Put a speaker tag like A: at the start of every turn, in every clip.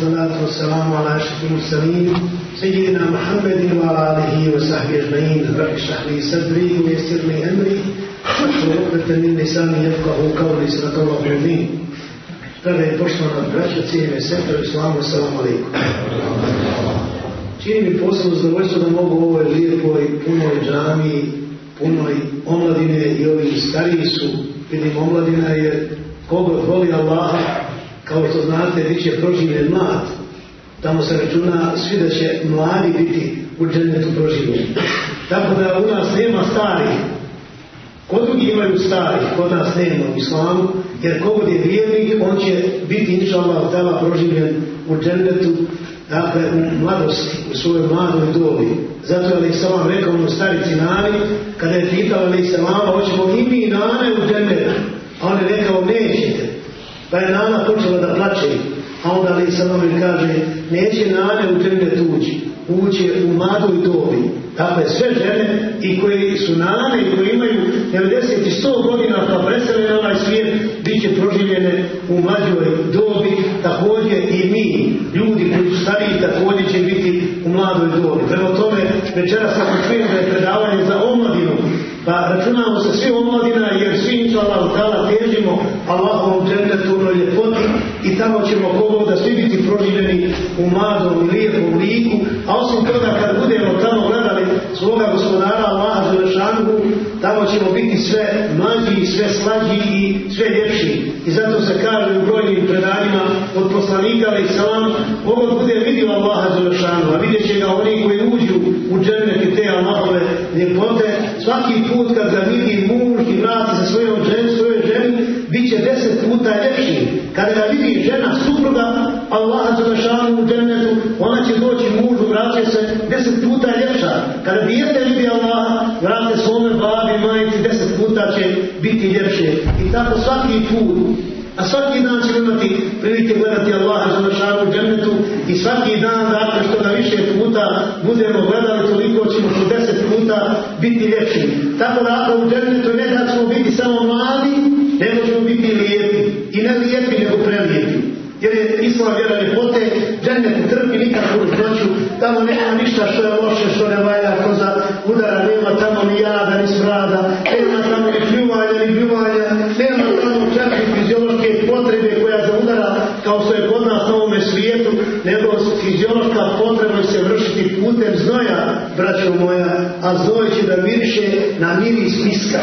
A: والصلاة والسلام على أشرف المرسلين سيدنا محمد وعلى آله وصحبه أجمعين رب اشرح لي صدري ويسر لي أمري واحلل عقدة من لساني يفقه قولي صدق الله العظيم Kada je poštovana braća, cijene sestre u islamu, assalamu alaikum. Čini mi posebno zadovoljstvo da mogu u ovoj lijepoj, punoj džami, punoj omladine i ovi stariji su, vidim omladina je kogod voli Allaha, kao što znate, bit će proživljen mlad. Tamo se računa svi da će mladi biti u džennetu proživljeni. Tako da u nas nema starih. Kod drugi imaju starih, kod nas nema u islamu, jer kogod je vjernik, on će biti inša Allah tala proživljen u džennetu, dakle u mladosti, u svojoj mladoj dobi. Zato je Ali Salam rekao mu starici Nani, kada je pitao Ali Salama, hoćemo i mi Nane u džennetu. A on je rekao, nećete. Pa je Nana počela da plače. A onda Ali Salam kaže, neće Nane u džennet ući. Ući u mladoj dobi. Dakle, sve žene i koji su nane i koji imaju 90 i 100 godina pa presele na ovaj svijet, bit će proživljene u mlađoj dobi, također i mi, ljudi koji su stariji, također će biti u mladoj dobi. Prema tome, večera sam čujem da je predavanje za omladinu, pa računamo se svi omladina jer svi inša Allah dala težimo Allahovom džennetu ljepoti i tamo ćemo kogod da svi biti proživljeni u mladom i lijepom liku, a osim toga kad budemo tamo gledali svoga gospodara Allaha Želešanuhu, tamo ćemo biti sve mlađi, sve slađi i sve ljepši. I zato se kaže u brojnim predanjima od poslanika ali salam, kogod bude vidio Allaha Želešanuhu, a vidjet će ga oni koji uđu u džennet i te Allahove ljepote, svaki put kad ga vidi muž i vrati sa svojom žen, svojoj ženi, bit će deset puta ljepši. Kada ga vidi žena, supruga, Allaha Želešanuhu u džennetu, ona će doći mužu, vraća se deset puta ljepša. Kada dijete vidi Allaha, vrate svome babi, majici, puta će biti ljepše. I tako svaki put. A svaki dan ćemo imati prilike gledati Allaha Želešanu u džennetu i svaki dan, dakle, što ga više puta budemo gledali, toliko ćemo što deset puta biti ljepši. Tako da ako u džennetu ne da ćemo biti samo mladi, nego ćemo biti lijepi. I ne lijepi, nego prelijepi. Jer je islam vjera ljepote, džennet ne trpi nikakvu noću, tamo nema ništa što je loše, što ne valja, ko za udara, nema tamo ni jada, ni smrada, nema tamo ni pljuvanja, ni pljuvanja, nema tamo čak i fiziološke potrebe koja za udara, kao što je kod nas na ovome svijetu, nego fiziološka potreba se vršiti putem znoja, braćo moja, a znoj će da miriše na miris miska.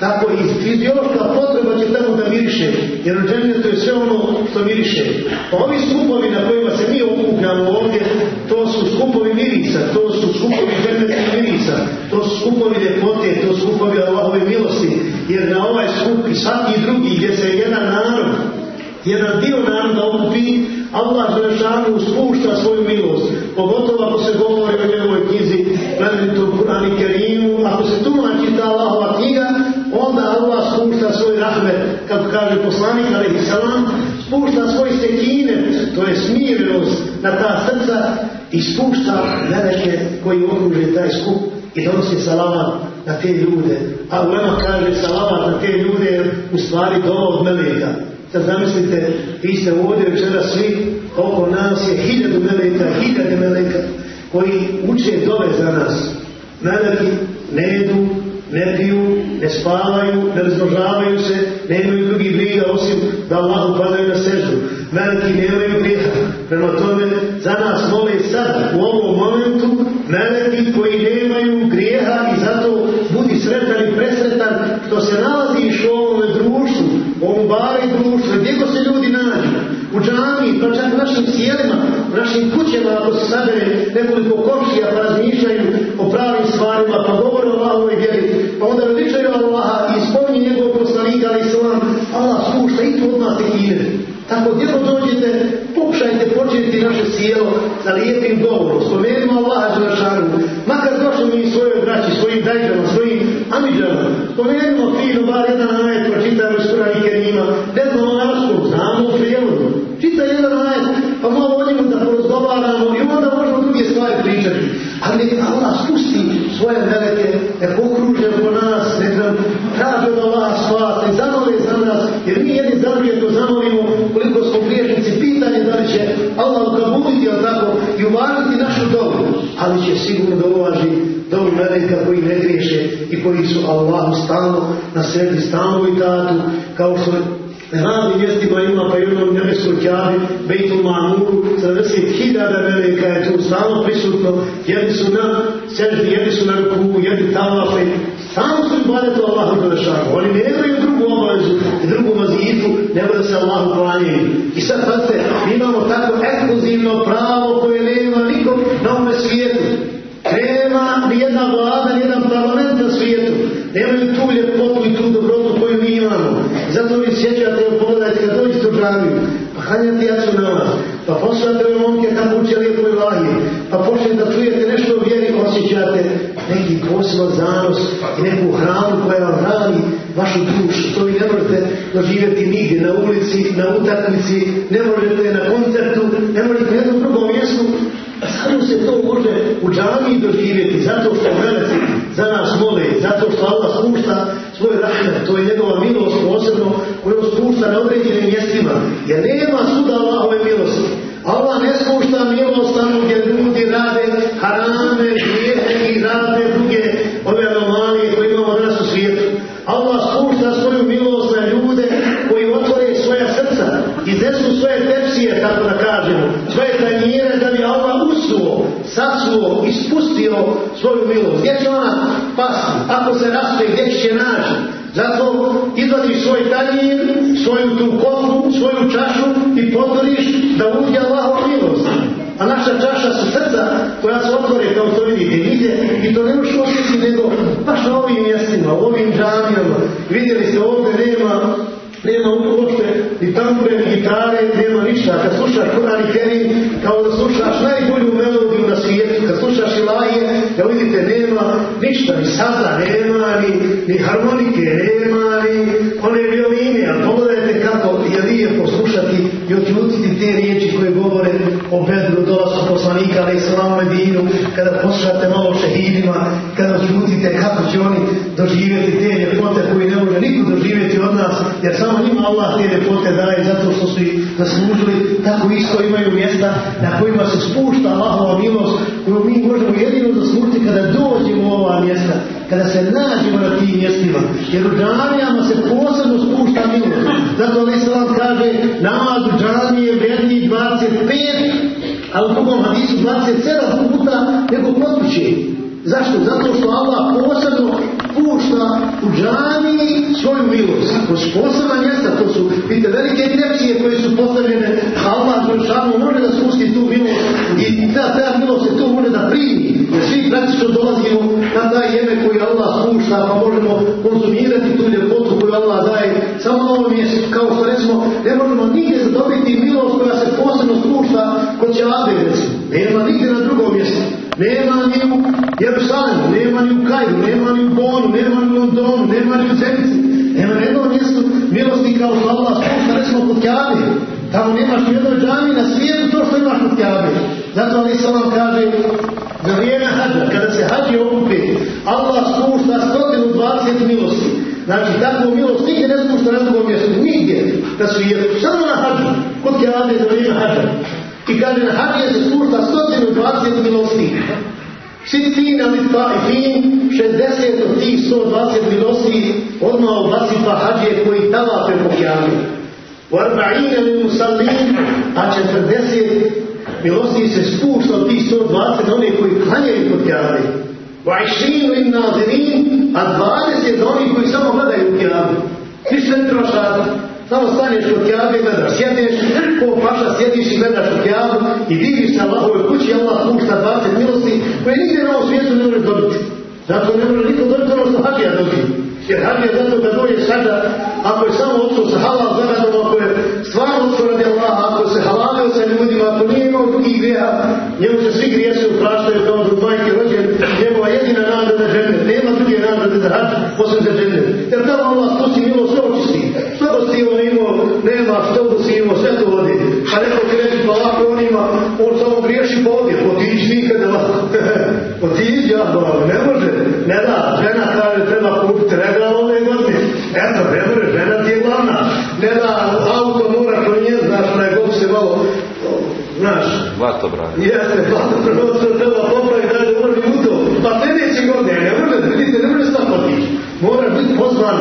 A: Tako i fiziološka potreba će tamo da miriše, jer u džennetu je sve ono što miriše. Pa ovi skupovi na kojima se mi okupljamo ovdje, to su skupovi mirisa, to su skupovi džennetskih mirisa, to su skupovi ljepote, to su skupovi Allahove milosti, jer na ovaj skup i svaki drugi gdje se jedan narod, jedan dio naroda okupi, Allah Želešanu spušta kaže poslanik alaihi salam, spušta svoj sekine, to je smirenost na ta srca i spušta meleke koji okruže taj skup i donosi salavat na te ljude. A ulema kaže salavat na te ljude u stvari dova od meleka. Sad zamislite, vi ste ovdje večera svi, oko nas je hiljadu meleka, hiljade meleka koji uče dove za nas. Meleki ne jedu, ne piju, ne spavaju, ne razložavaju se, nemaju drugih briga osim da Allah upadaju na sežu. Meleki nemaju grijeha. Prema tome, za nas mole sad, u ovom momentu, meleki koji nemaju grijeha i zato budi sretan i presretan što se nalaziš u ovome društvu, u ovom bari društvu, gdje se ljudi nađu, u džami, pa čak u našim sjelima, u našim kućama, ako se sabere nekoliko komšija pa razmišljaju o pravim stvarima, pa govore o Allahovoj vjeri, ima tekire. Tako djelo dođete, pokušajte početi naše sjelo sa lijepim govorom. Spomenimo Allaha Želešanu, makar došli mi svoje braći, svojim dajđama, svojim amidžama. Spomenimo fino, bar jedan najed, pročitaj u sura i Kerima, ne znamo naško, znamo u prijevodu. Čita jedan ajet, pa malo o da porozgovaramo i onda možemo druge stvari pričati. Ali Allah spusti svoje meleke, da pokru meleka koji ne griješe i koji su Allahu stalno na sredi, stalno i tatu, kao što na raznim mjestima ima pa i onom nebeskoj kjavi, Bejtul Manuru, 70.000 meleka je tu stalno prisutno, jedni su na seždi, jedni su na ruku, jedni tavafe, stalno su ibadetu Allahu Đelešanu. Oni nemaju drugu obavezu drugu vazifu, nego da se Allahu klanjaju. I sad pazite, mi imamo tako ekskluzivno pravo koje nema nikom na ovome svijetu. Ni vlada, jedan parlament na svijetu. Nemaju tu ljepotu i tu dobrotu koju mi imamo. Zato vi sjećate, pogledajte kad dođete u džamiju, pa hranjate jacu na vas, pa poslušate ove momke kako uče lijepo i lahije, pa počnete da čujete nešto o vjeri, osjećate neki poseban zanos i neku hranu koja vam hrani vašu dušu. To vi ne možete doživjeti nigdje, na ulici, na utakmici, ne možete na koncertu, ne možete na jednom drugom mjestu, Samo se to može u džamiji doživjeti, zato što meleci za nas mole, zato što Allah spušta svoj rahmet, to je njegova milost posebno koju spušta na određenim mjestima. Jer nema suda Allahove milosti. Allah ne spušta milost tamo gdje ljudi rade harame, grijehe i rade druge ove anomalije koje imamo danas u svijetu. Allah spušta svoju milost na ljude koji otvore svoja srca, iznesu svoje tepsije, tako da kažemo, svoje tanjire da bi Allah usuo, sasuo i spustio svoju milost. Gdje će ona pasti? Ako se raste, gdje će naći? Zato izvadiš svoj tanjir, svoju tu kofru, svoju čašu i potvoriš da uđe Allahov milost. A naša čaša su srca koja se otvore kao što vidite i to ne možeš osjetiti nego baš na ovim mjestima, u ovim džamijama. Vidjeli ste ovdje nema nema uopšte ni tambure, ni gitare, nema ništa. Kad slušaš Kur'an Kerim, kao da slušaš najbolju melodiju na svijetu, da vidite, nema ništa, ni sada, nema ni, ni harmonike, nema ni one violine, a pogledajte kako je lijepo slušati i odjutiti te riječi koje govore o bedru dolasku poslanika, ali i salamu Medinu, kada poslušate malo šehidima, kada odjutite kako će oni doživjeti te ljepote koje ne može niko doživjeti od nas, jer samo njima Allah te ljepote daje zato što su ih zaslužili, tako isto imaju mjesta na kojima se spušta Allahova milost, koju mi možemo jedino zaslužiti kada dođemo u ova mjesta, kada se nađemo na tim mjestima, jer u džamijama se posebno spušta milost. Zato Ali Islam kaže, namaz u džamiji je vredniji 25, a u drugom hadisu 27 puta nego kod. Zašto? Zato što Allah posebno pušta u džamiji svoju milost. Su posebna mjesta, to su, vidite, velike tepsije koje su postavljene, Allah Đelšanu može da spusti tu milost i ta, ta milost se tu može da primi. Jer svi praktično dolazimo na taj jeme koji Allah spušta, pa možemo konzumirati tu ljepotu koju Allah daje samo na ovom mjestu, kao što recimo, ne možemo nigdje zadobiti milost koja se posebno spušta kod Čabe, recimo. Nema nigdje na drugom mjestu. Nema ni u Jerusalemu, nema ni u Kajru, nema ni u Bonu, nema ni u Londonu, nema ni u Zenici. Nema na jednom mjestu milosti kao što Allah spušta, recimo kod Kjabe. Tamo nemaš ni jednoj džami na svijetu to što imaš kod Kjabe. Zato Ali Salam kaže, za vrijeme hađa, kada se hađi okupi, Allah spušta 120 milosti. Znači, takvu milost nigdje ne spušta na drugom mjestu, nigdje na svijetu, samo na hađu, kod Kjabe za vrijeme hađa. I kaže na hađe se spušta 120 milosti. Sitin ali taifin, 60 od tih 120 milosti odmah obasipa hađe koji tavape po kjavi. U arba'ine li musallin, a 40 milosti se spušta od tih 120 na one koji klanjaju po kjavi. U ajšinu im nazirin, a 20 za onih koji samo gledaju u. Svi se ne trošati. Samo staneš kod kjabe, gledaš, sjedneš, ko paša sjediš i gledaš kod kjabu i diviš se Allahove kući, Allah pušta 20 milosti koje nigdje na ovom svijetu ne možeš dobiti. Zato ne može niko dobiti ono što hađija dobiti. Jer hađija zato kad dođe sada, ako je samo odšao sa halal zaradom, ako je stvarno odšao radi Allaha, ako se halalio sa ljudima, ako nije imao drugih grijeha, njemu se svi grijesi upraštaju kao do majke rođen, njegova jedina nada na žene, nema druge nagrade za hađ, osim za džene. Jer tamo Allah spusti milo sve očisti. Što god si on imao, nema, što god si imao, sve to vodi. A neko ti reći pa ovako on ima, on samo griješi po ovdje, nikada ovako. potići, ja ne može. Ne da, žena kaže treba kupiti regal ove godine. Eto, ne može, žena ti je glavna. Ne da, auto mora promijeniti, znaš, onaj god se malo, znaš.
B: Vato, brane.
A: Jeste, vato, prvo treba popraviti, da je može u to. Pa sljedeće godine, ne može, vidite, ne može sad potići. Mora biti pozvan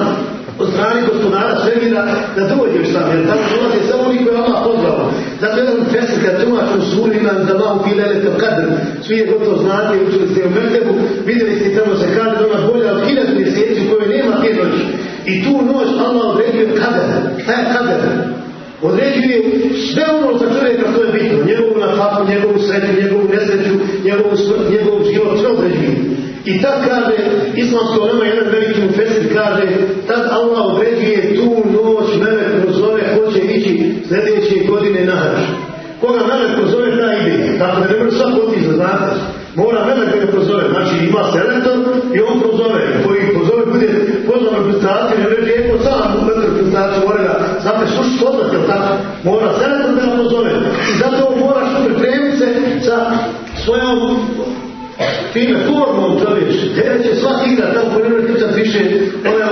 A: od strane gospodara svemira da dođeš sam, jer tamo dolaze samo oni koji je Allah pozvao. Zato jedan fesir kad tumač u suri imam za malo filele to kadr, svi je gotovo znate, učili ste u Mertebu, vidjeli ste tamo se kaže ona bolja od hiljad mjeseci u kojoj nema te noći. I tu noć Allah određuje kader. Šta je kader? Određuje sve ono za čovjeka što je bitno. Njegovu nafaku, njegovu sreću, njegovu nesreću, njegovu smrt, njegov život, sve određuje. I tad kaže, islamsko nama jedan veliki mufesir kaže, tad Allah određuje tu noć, ići sljedeće godine na hađ. Koga melek prozove, ta ide. Tako da ne može svak otići, znate. Mora melek da prozove. Znači ima selektor i on prozove. Koji prozove bude pozvan reprezentaciju, ne reći jedno sam u reprezentaciju, mora ga, znate, sluši poznat, jel tako? Mora selektor da ga prozove. I zato moraš pripremiti se sa svojom time formom čovječ, gdje će svaki igra tamo koji ne kričat više, onaj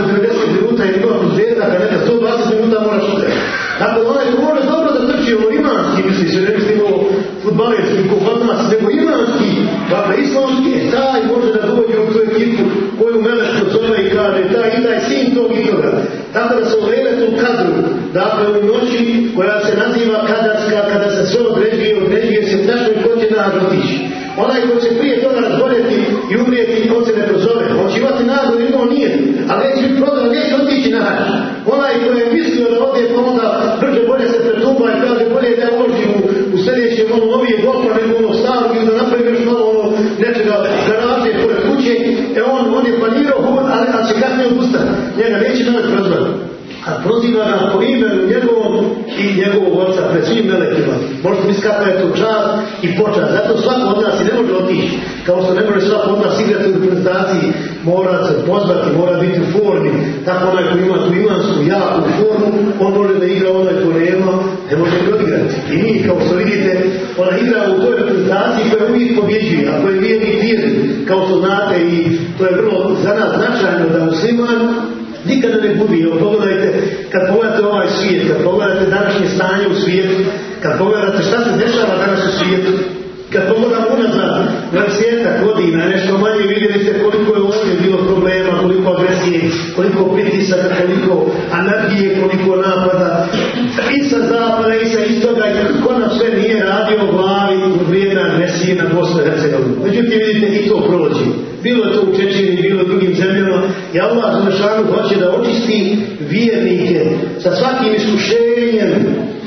A: udati. Dakle, onaj ko može dobro da trči ovo imanski, misliš, ne mislim ovo futbalerski, ko kod nas, nego imanski, dakle, islamski, e, taj može da dođe u tu ekipu koju Meleško zove i kaže, taj i taj sin tog i toga. Tako da se u veletu kadru, dakle, u noći koja se naziva kadarska, kada se sve određuje, određuje se će da otići. Onaj ko će prije toga razboljeti i umrijeti, on se ne prozove. On će imati ili on nije. A neće biti prozor, neće otići na hač. Onaj se pretuba i kaže bolje da uložim u, u sljedećem ono novije golfa nego ono staro ili da napravim još malo ono nečega garaže pored kuće. E on, on je planirao hod, ali, ali će kasnije odustati. Njega neće davati prozor. A proziva ga po imenu njegovom i njegovog oca pred svim melekima. Možete misliti kakva je to čast i počast. Zato svako od nas i ne može otići. Kao što ne može svako od nas igrati u reprezentaciji, mora se pozvati, mora biti u formi. Tako onaj koji ima tu imansku jaku formu, on može da igra onaj ko nema, ne može ga odigrati. I mi, kao što vidite, ona igra u toj reprezentaciji koja uvijek pobjeđuje, a koja je vjernik vjernik, kao što znate i to je vrlo za nas značajno da musliman nikada ne gubi. Evo pogledajte, kad pogledate ovaj svijet, kad pogledate današnje stanje u svijetu, kad pogledate šta se dešava danas u svijetu, kad pogledamo unazad na svijeta godina, nešto manje vidjeli ste koliko koliko pritisaka, koliko anarhije, koliko napada, i sa zapada i sa istoga, kako nam sve nije radio glavi u vrijeme agresije na Bosnu i. Međutim, vidite, i to prođe. Bilo to u Čečini, bilo u drugim zemljama. I Allah Zalešanu hoće da očisti vjernike sa svakim iskušenjem,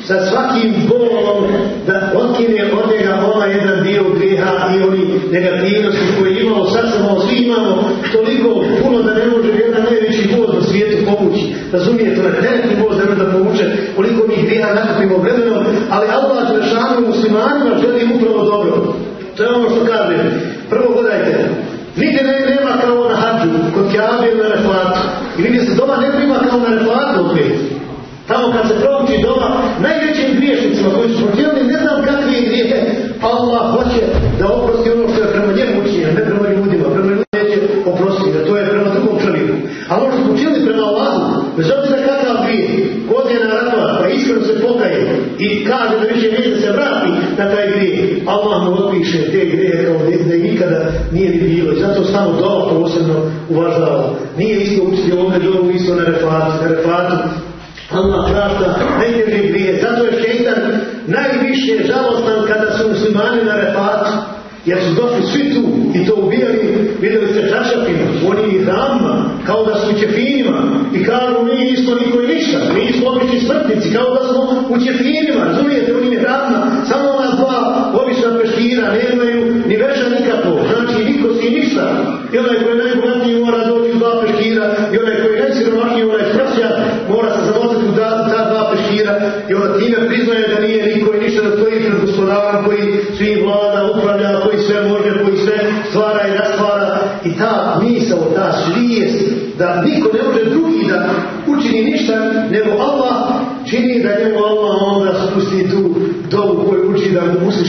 A: sa svakim bolom, da otkine od njega ovaj jedan dio grijeha i oni negativnosti koje imamo, sad samo svi imamo toliko puno da ne može Razumijete, na teretni voz da povuče koliko mi grijeha nakupimo vremenom, ali Allah Zalešanu muslimanima želi upravo dobro. To je ono što kaže. Prvo gledajte, Nigdje ne, nema kao na hađu, kod Kjabe ili na reflatu. I vidite se, doma ne prima kao na reflatu opet. Tamo kad se prouči doma, najvećim griješnicima koji su ne znam kakve grijehe, Allah hoće da kaže da više neće se vrati na taj grije, Allah mu otpiše te grije kao da ih nikada nije ni bilo. Zato samo dova posebno uvažava. Nije isto učiti ovdje dovu isto na refatu, na refatu Allah prašta najteže grije. Zato je šeitan najviše žalostan kada su muslimani na refatu. Jer su došli svi tu i to ubijali, vidjeli ste čašapima, oni i kao da su u ćefinima i kažu nismo niko i ništa, mi nismo obični smrtnici, kao da smo u ćefinima, razumijete, oni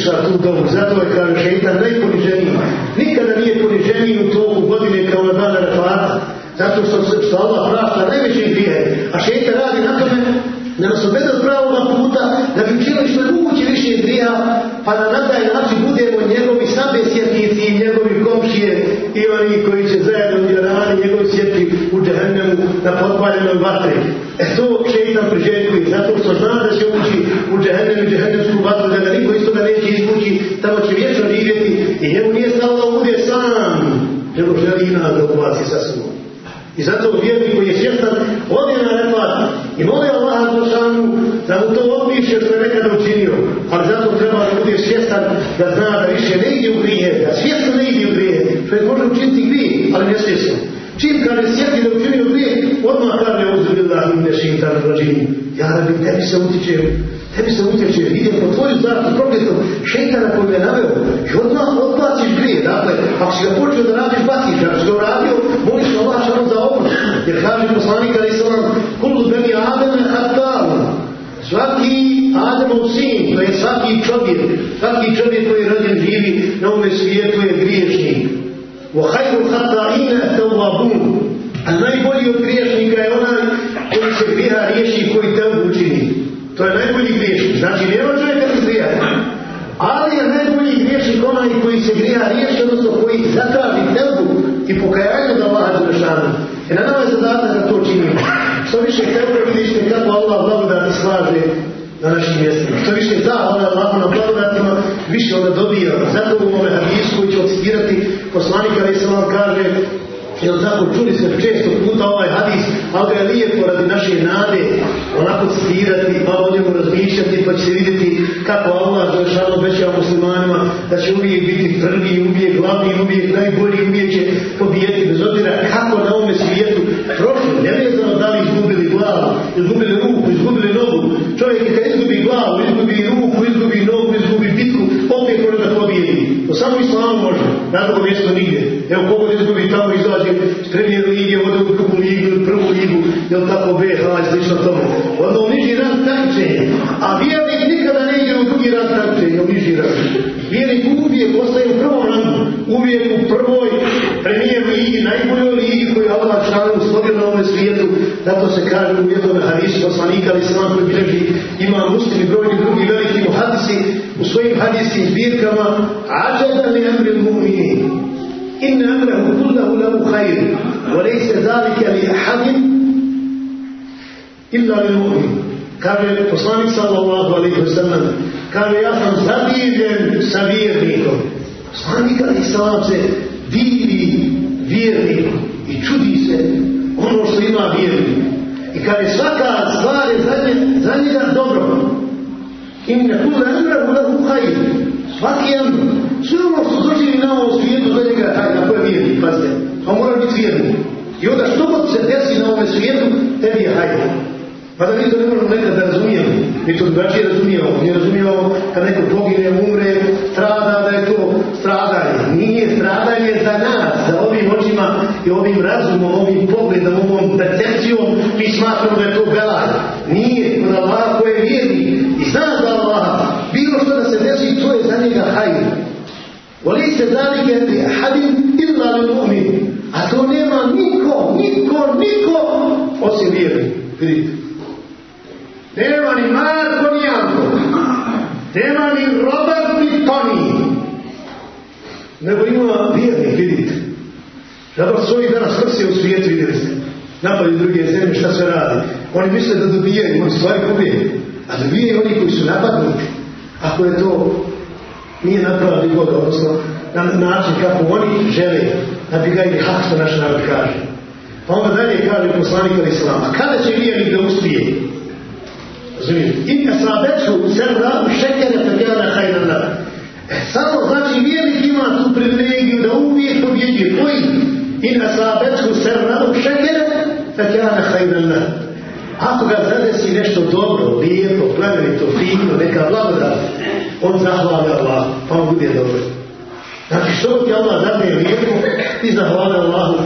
A: usliša tu domu. Zato je, kaže šeitan, najponiženiji. Nikada nije poniženiji u toku godine kao na dan Arafata. Zato što, što Allah prašta najveće grije. A šeitan radi na tome da nas obeda pravoga puta, da bi učinili što je moguće više grija, pa da na taj način budemo njegovi sabesjetnici i njegovi komšije i oni koji će zajedno i njegovi sjeti u džehennemu na potpaljenoj vatri. To šeitan priželjkuje, zato što zna da će ući u džehennem i džehennemsku vatru, da ga niko iz toga neće izvući, tamo će vječno živjeti i njemu nije stalo da bude sam, nego želi i nas da ubaci sa sobom. I zato vjernik koji je svjestan ode na refat i moli Đelšanu da mu to odpiše što je nekada učinio. Ali zato treba da bude svjestan da zna da više ne ide u grije, da svjesno ne ide u grije. Što je može učiniti grije, ali ne svjesno. Čim kaže sjeti da učinio grije, odmah kaže uzbillah im nešintan rođini. Ja rabi, tebi se utiče, tebi se utječe, idem po tvoju zratu prokletom šeitana koji me naveo i odmah odbaciš grije. Dakle, ako si ga počeo da radiš, baciš, ako si ga uradio, moliš Allah samo za oprost. Jer kaže poslanik ali se vam, kulu beni Ademe hatalu. Svaki Ademov sin, to je svaki čovjek, svaki čovjek koji je rođen živi na ovome svijetu je griješnik. وَحَيْرُ خَطَائِنَ تَوَّابُونَ A najbolji od griješnika je onaj koji se griha riješi koji te učini. To je najbolji griješnik. Znači, nema čovjeka bez grija. Ali je najbolji griješnik onaj koji se griha riješi, odnosno koji zatraži telbu i pokajanju da Allah Đelešanu. I na nama je zadatak da to činimo. Što više telbe vidite kako Allah blagodati slaže na našim mjestima. Što više zahvala Allahu na blagodatima, više onda dobija. Zato u ovome hadisu koji ću citirati, poslanik Ali se vam kaže, Jel tako, čuli se često puta ovaj hadis, ali ga je lijepo radi naše nade onako citirati, pa o njemu razmišljati, pa će se vidjeti kako Allah završava obećava muslimanima da će uvijek biti prvi, uvijek glavni, uvijek najbolji, uvijek će pobijeti, bez obzira kako na ovome svijetu prošlo, nevezano da li izgubili glavu, izgubili ruku, izgubili nogu. Čovjek kad izgubi glavu, izgubi ruku, izgubi nogu, izgubi bitku, opet može da pobijedi. To samo islamu može, na drugo mjesto nigdje. Evo kogo izgubi tamo izađe iz premijeru lige, ode u drugu ligu prvu ligu, jel tako BH i slično tomu. Onda u niži rad takmičenja. A vjernik nikada ne ide u drugi rad takmičenja, u niži rad. Vjernik uvijek ostaje u prvom rangu, uvijek u prvoj premijer ligi, najboljoj ligi koju Allah članu uslovio na ovome svijetu. Zato se kaže u jednom hadisu poslanika, ali vam koji bilježi, ima muslim i brojni drugi veliki muhadisi u svojim hadijskim zbirkama, ađada li amri mu'mini. إن أمره كله له خير وليس ذلك لأحد إلا للمؤمن kaže poslanik sallallahu alaihi wa sallam kaže ja sam zabiljen sa vjernikom poslanik alaihi sallam se divi vjerniku i čudi se ono što ima vjernik i kaže svaka stvar je za, nje, za njega dobro inne kule emrehu lahu hajr svaki emr sve ono što doživi na ovom svijetu za njega je hajr ako je vjernik pazite on mora biti vjernik i onda što god se desi na ovom svijetu tebi je hajr Pa da mi to ne možemo nekad da razumijemo. Mi to drugačije razumijemo. Mi razumijemo kad neko pogine, umre, strada, da je to stradanje. Nije stradanje za nas, za ovim očima i ovim razumom, ovim pogledom, ovom percepcijom, mi smatramo da je to belaj. Nije, kod Allah ko je vjerni Voli se zalike pri hadim illa li mu'min. A to nema niko, niko, niko osim vjerni. Vidite. Nema ni Marko ni Janko. Nema ni Robert ni Toni. Nego ima vjernik, vidite. Zato su ovih danas vrsi u svijetu, vidjeli ste. Napadi druge zemlje, šta sve radi. Oni misle da dobijaju, oni stvari gubije. A dobijaju oni koji su napadnuti. Ako je to nije napravili god, odnosno na način kako oni žele da bi ga ili hak što naš narod kaže. Pa onda dalje kaže poslanik al Islam, a kada će vjernik da uspije? Razumijete? In asabethu serra šekere fekana hajna na. Samo znači vjernik ima tu privilegiju da uvijek pobjeđuje. Koji? In asabethu serra šekere fekana hajna na. Ako ga zadesi nešto dobro, lijepo, plemenito, fino, neka blagodat, on zahvala Allah, pa on bude dobro. Znači što ti Allah zadne lijepo, ti zahvala Allahu,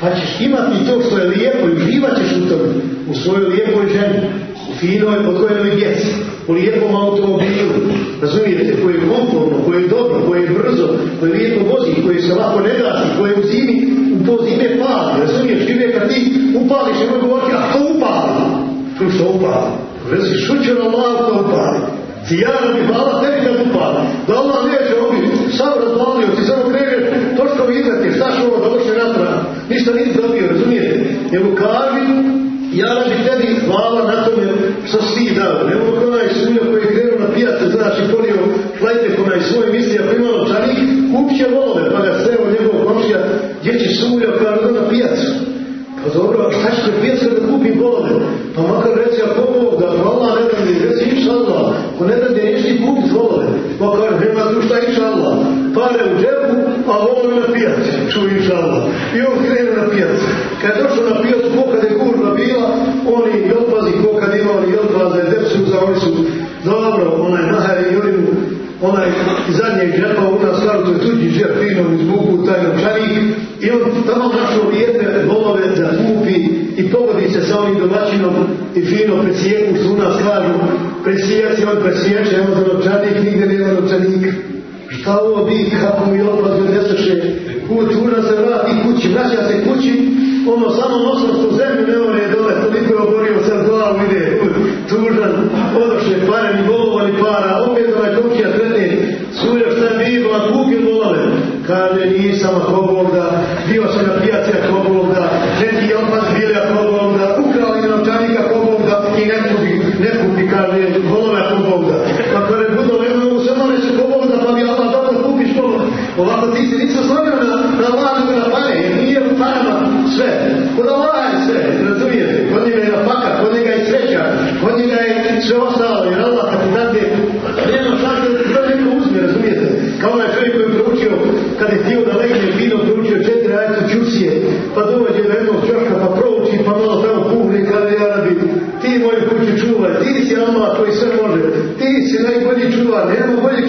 A: pa ćeš imati to što je lijepo i uživat ćeš u tome, u svojoj lijepoj ženi, u finoj odgojenoj djeci, u lijepom automobilu, razumijete, koje je komfortno, koje je dobro, koje je brzo, koje je lijepo vozi, koje se lako ne gasi, koje u zimi, u po zime pali, razumiješ, ime kad ti upališ, ima govoriti, a to upali, tu što upali, reci, šuću na Allah, to upali, ti ja da bi hvala tebi kad upali, da Allah neće ovi, sam razvalio, ti samo kreneš, točko vidjeti, šta što ovo došle natrag, ništa nisi dobio, razumijete, nego kaži, ja radi tebi hvala na tome što si dao. Ne mogu onaj sulja koji je krenuo na pijacu, znaš i ponio flajtek onaj svoj misli, ako ima novčanik, kupit će volove, pa ga sreo njegov komšija, gdje će sulja, kaže na pijacu. Pa dobro, a šta ćete pijacu da kupim volove? Pa makar reci, ako Bog da, hvala ne da mi, reci inša Allah, ako ne da ti neći ti kupit volove. Pa kaže, nema tu šta inša Allah, pare u džepu, a volove na pijacu, čuj inša Allah. I on krene na pijacu. Kad je došao na pijacu, ko kad je gužba bila, oni i odpazi, ko kad ima oni odpaze, depsu za oni su, dobro, onaj nahaj i oni onaj iz zadnjeg džepa u nas kao to je tuđi džep finom izvuku taj novčanik i on tamo našao lijepe i fino presijeku su u nas kažu presijaci, on presiječe, evo za novčanik, nigdje nema novčanika. Šta ovo bi, kako mi odpad odneseše, kut, ura se vrati kući, vraća se kući, ono samo nosovsku zemlju ne dole, toliko je oborio sad glavu ide, tužan, odoše pare, ni volova, ni para, opet ovaj komšija sretne, suja šta je bilo, a kupio volove, kaže nisam ako Bog da, bio sam na sve ostalo, jer Allah kad ti dade, nema šanse da neko uzme, razumijete, kao onaj čovjek koji je proučio, kad je htio da legne fino, proučio četiri ajta čusije, pa dođe do jednog čoška, pa prouči, pa malo tamo puhne, kada ja rabi, ti moju kuću čuvaj, ti si Allah koji sve može, ti si najbolji čuvar, nema bolji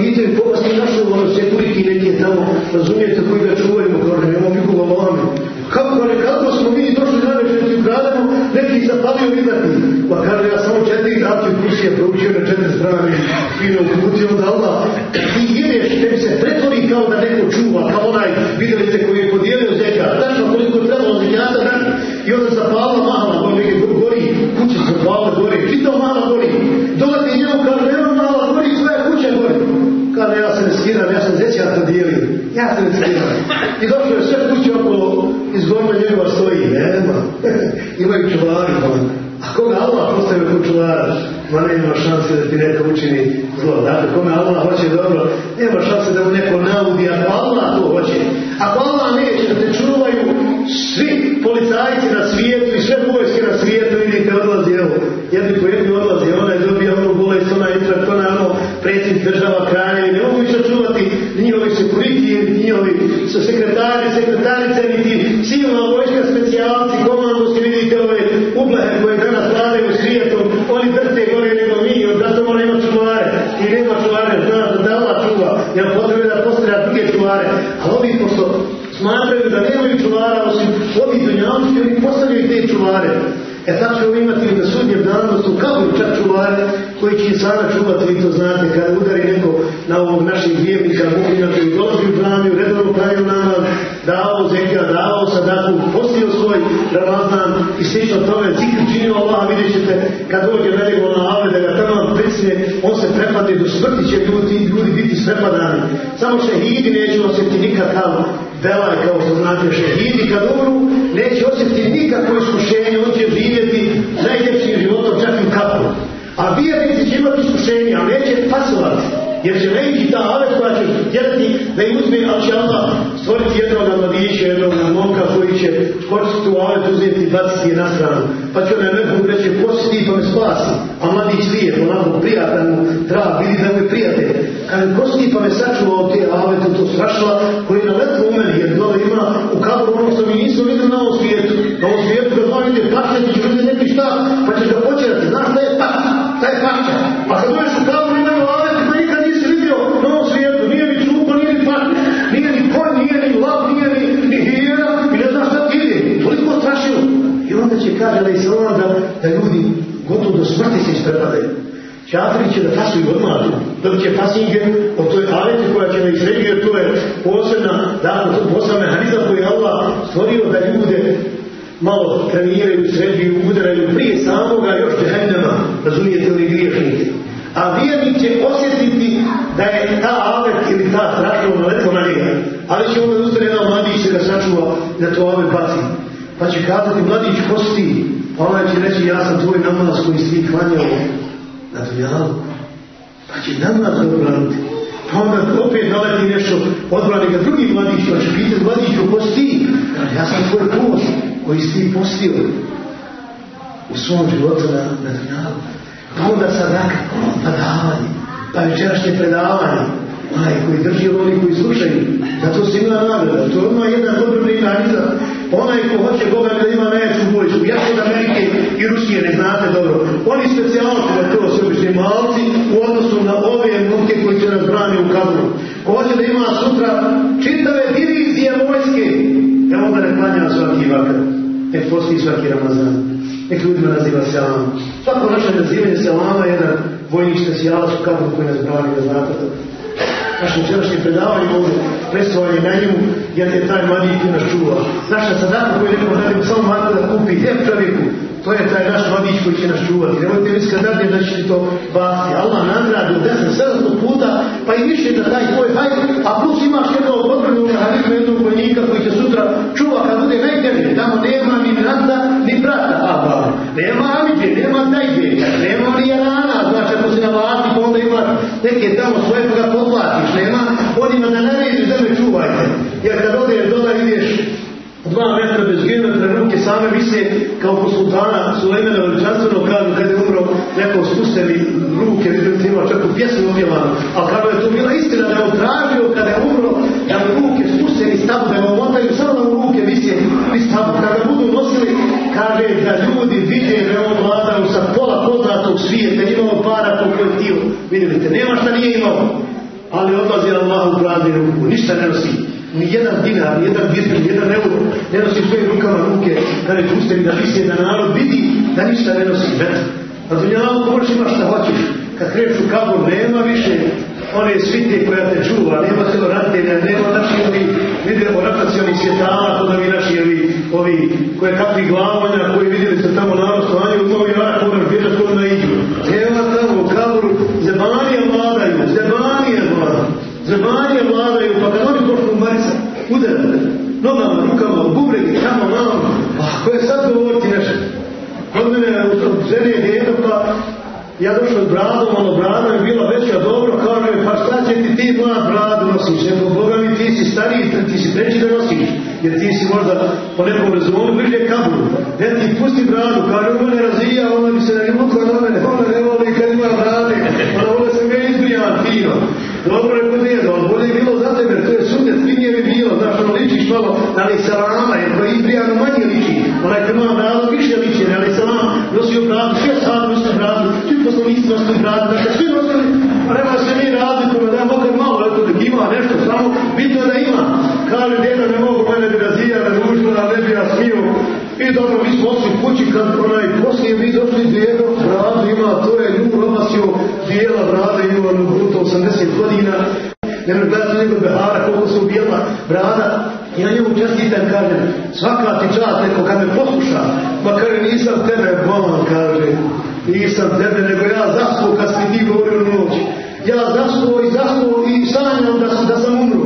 A: pitaju, koga ste našli, ono security neki je tamo, razumijete, koji ga čuvaju, kaže, nema nikoga lome. Kako, kako smo mi došli na večer, ti ukrademo, neki zapalio vidati. Pa kaže, ja samo četiri dati kusije proučio na četiri strane, fino uputio ja sam zekijata dijelio, ja ne skiram. I došlo je sve kuće okolo, izgorno njegova stoji, nema. Imaju čuvari, a koga Allah postavio kao čuvara, ma nema šanse da ti neko učini zlo. Dakle, kome Allah hoće dobro, nema šanse da mu neko naudi, ako Allah to hoće. Ako Allah neće da te čuvaju svi policajci na svijetu i sve vojske na svijetu, vidite, odlazi, evo, jedni po jedni odlazi, onaj dobija onu bolest, onaj intrak, onaj ono, predsjednik država, kraljevi, ne mogu više čuvati njihovi sekuriti, njihovi sekretari, sekretarice, niti silna vojska, specijalci, komandosti, vidite ove ublehe koje danas vladaju svijetom, oni drte gore nego mi, zato mora imati čuvare. I nema čuvare, zna da dala čuva, jer potrebuje da postavlja druge čuvare. Ali ovi pošto smatraju da nemaju čuvara, osim ovi dunjavnosti, oni postavljaju te čuvare. E tako ćemo imati na sudnjem danu su kako čak čuvare koji će sana čuvati, vi to znate, kada udari neko na ovog naših vjernika, mu'mina koji dolazi u džamiju, redovno klanju namaz, dao zekija, dao sadaku, postio svoj Ramazan i slično tome, zikr činio Allah, vidjet ćete kad dođe na njegov na ave, da ga tamo prisne, on se prepadne, do smrti će ljudi, ljudi biti sprepadani. Samo šehidi neće osjetiti nikakav belaj, kao što znate, šehidi kad umru, neće osjetiti nikakvo iskušenje, on će živjeti najljepšim životom, čak i kapu. A vjernici će imati iskušenje, a neće pasovati. Jer će ne ići ta ave koja će djeliti da im uzme, ali će Allah stvoriti jednog mladića, jednog momka koji će koristiti tu avet uzeti i baciti je na stranu. Pa će onaj nekom reći, posti pa me spasi. A mladić lijep, onako prijatan mu, drag, vidi da mu je prijatelj. Kad kosti pa me sačuva od te avete, to strašila, koji
B: tasinge od toj aveti koja će da isređuje, to je posebna, to posebna mehanizam koji je Allah stvorio da ljude malo treniraju, sređuju, udaraju prije samoga još džehennema, razumijete li griješnike. A vjernik će osjetiti da je ta avet ili ta strašno naletla na njega. Ali će onda ustane jedan mladić se sačuva da to avet baci. Pa će kazati, mladić, ko si ti? Pa onaj će reći, ja sam tvoj namaz koji si klanjao na dunjalu. Pa će namaz odbraniti. Pa onda opet naleti nešto, odbrani ga drugi mladić, pa će pitati mladiću, ko si ti? Ja sam tvoj post koji si ti postio u svom životu na, na dunjalu. Pa onda sadaka, pa davanje, pa večerašnje predavanje, onaj koji drži oni koji slušaju, da to ima nagrada, to je odmah jedan dobro mehanizam. Onaj ko hoće Boga da ima najjaču vojsku, ja od Amerike i Rusije ne znate dobro, oni specijalnosti da to se obični malci u odnosu na ove muke koji će nas brani u kabru. Ko hoće da ima sutra čitave divizije vojske, ja onda ne svaki vakar, nek posti svaki Ramazan, nek ljudima naziva selam. Svako naše nazivanje selama je jedan vojnik specijalac u kabru koji nas brani da znate to našem včerašnjem predavanju ovdje predstavljanje na njemu, jer je taj koji nas čuva. Naša sadaka koju neko radimo samo malo da kupi čovjeku, to je taj naš mladić koji će nas čuvati. Nemojte kad dadne da će to basti. Allah nagradi od 10 700 puta, pa i više da taj tvoj hajt, a plus imaš jednog odbranu mehanizma jednog vojnika koji će sutra čuva kad bude najteže. Tamo nema ni brata, ni brata. Nema Amidje, nema Tajde, nema ni Jarana, znači ako si na vlasti, pa onda imaš neke tamo svoje pa ga poplatiš, nema onima da narediš da me čuvajte. Jer kad odeš dole ideš dva metra bez geometra, ruke same vise kao kod sultana Sulejmana veličanstveno kažu kad je umro neko spustili ruke, vidite ima čak u pjesmu objavano, ali kako je to bila istina da je on tražio kada je umro da mu ruke spustili stavu, da mu motaju samo da mu ruke vise i stavu. Kada budu nosili, kaže da ljudi vide da je on vladao sa pola poznatog svijeta, imao para koliko je htio. Vidite, nema šta nije imao, ali odlazi Allah u prazni ruku, ništa ne nosi ni jedan dinar, ni jedan dirham, ni jedan euro ne nosi svoje rukama ruke kada je pustili da vise da narod vidi da ništa ne nosi vetra. Na dunjalu možeš imaš šta hoćeš. Kad kreneš u kabor, nema više one svite koja te čuva, nema se ratelja, nema naši ovi, vidimo rotacioni svjetala, to da naši ovi, ovi koje kakvi glavanja, koji vidjeli ste tamo narod stanje, u novi Kod mene u žene je djeto, pa ja došao s bradom, ono brada je bila veća, dobro, kaže, pa šta će ti ti mlad bradu nosiš? Nego, Boga mi ti si stariji, ti si preći da nosiš, jer ti si možda po nekom rezonu bliže kaburu. Ne ti pusti bradu, kaže, ona ne razvija, ona bi se ne ljubila na mene, ona ne voli kad ima brade, ona voli se me izbrijan, fino. Dobro je nije, ali bolje je bilo za tebe, to je sunet, finije bi bilo, znaš, ono ličiš malo, ali salama, jer koji izbrijano manje liči, onaj kad ima bradu više liči, bradu, sve sad nosio bradu, svi poslanici nosili bradu, dakle svi nosili, pa nema se mi razlikujemo, da makar malo, eto da ima nešto, samo bitno da ima. Kaže, djeda ne mogu, mene bi razijali, ružno, da ne bi ja smio. I dobro, mi smo osim kući, kad onaj poslije mi došli djedo, bradu ima, to je nju romasio, bijela brada ima ono bruto 80 godina, ne gledati nego behara, koliko se ubijela brada, ja njemu čestitam, kažem, svaka ti čast, neko kad me posluša, ma kaže, nisam tebe, bolan, kaže, nisam tebe, nego ja zaspo kad si ti govorio noć. Ja zaspo i zaspo i sanjam da, da sam umro.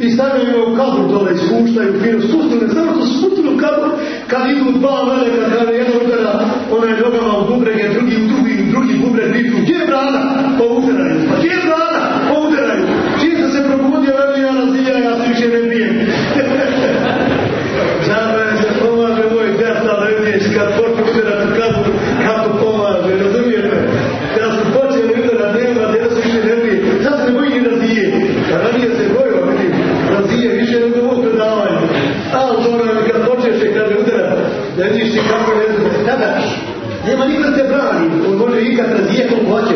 B: I stavljaju me u kabur dole i spuštaju fino, spustune, znamo to spustune u kabur, kad idu dva velika, kada jedan udara onaj nogama u bubrege, drugi u drugi, drugi bubreg viču, gdje je brada? Pa udaraju. Pa gdje je brada? Pa udaraju. Čim sam se probudio, veli ja razvija, ja se više ne bijem. Zato je se pomaže moj desna, da vidiš kad počne udarati u kabur, kako pomaže, razumijete? Kad su počeli udarati, nema da ja se više ne bijem. Sad se ne boji ni razvije. A ranije se bojio, vidim, razvije više nego ovo predavanje. Ali dobro, kad počneš se kaže udarati, da vidiš ti kako je, tada, nema niko te brani, on može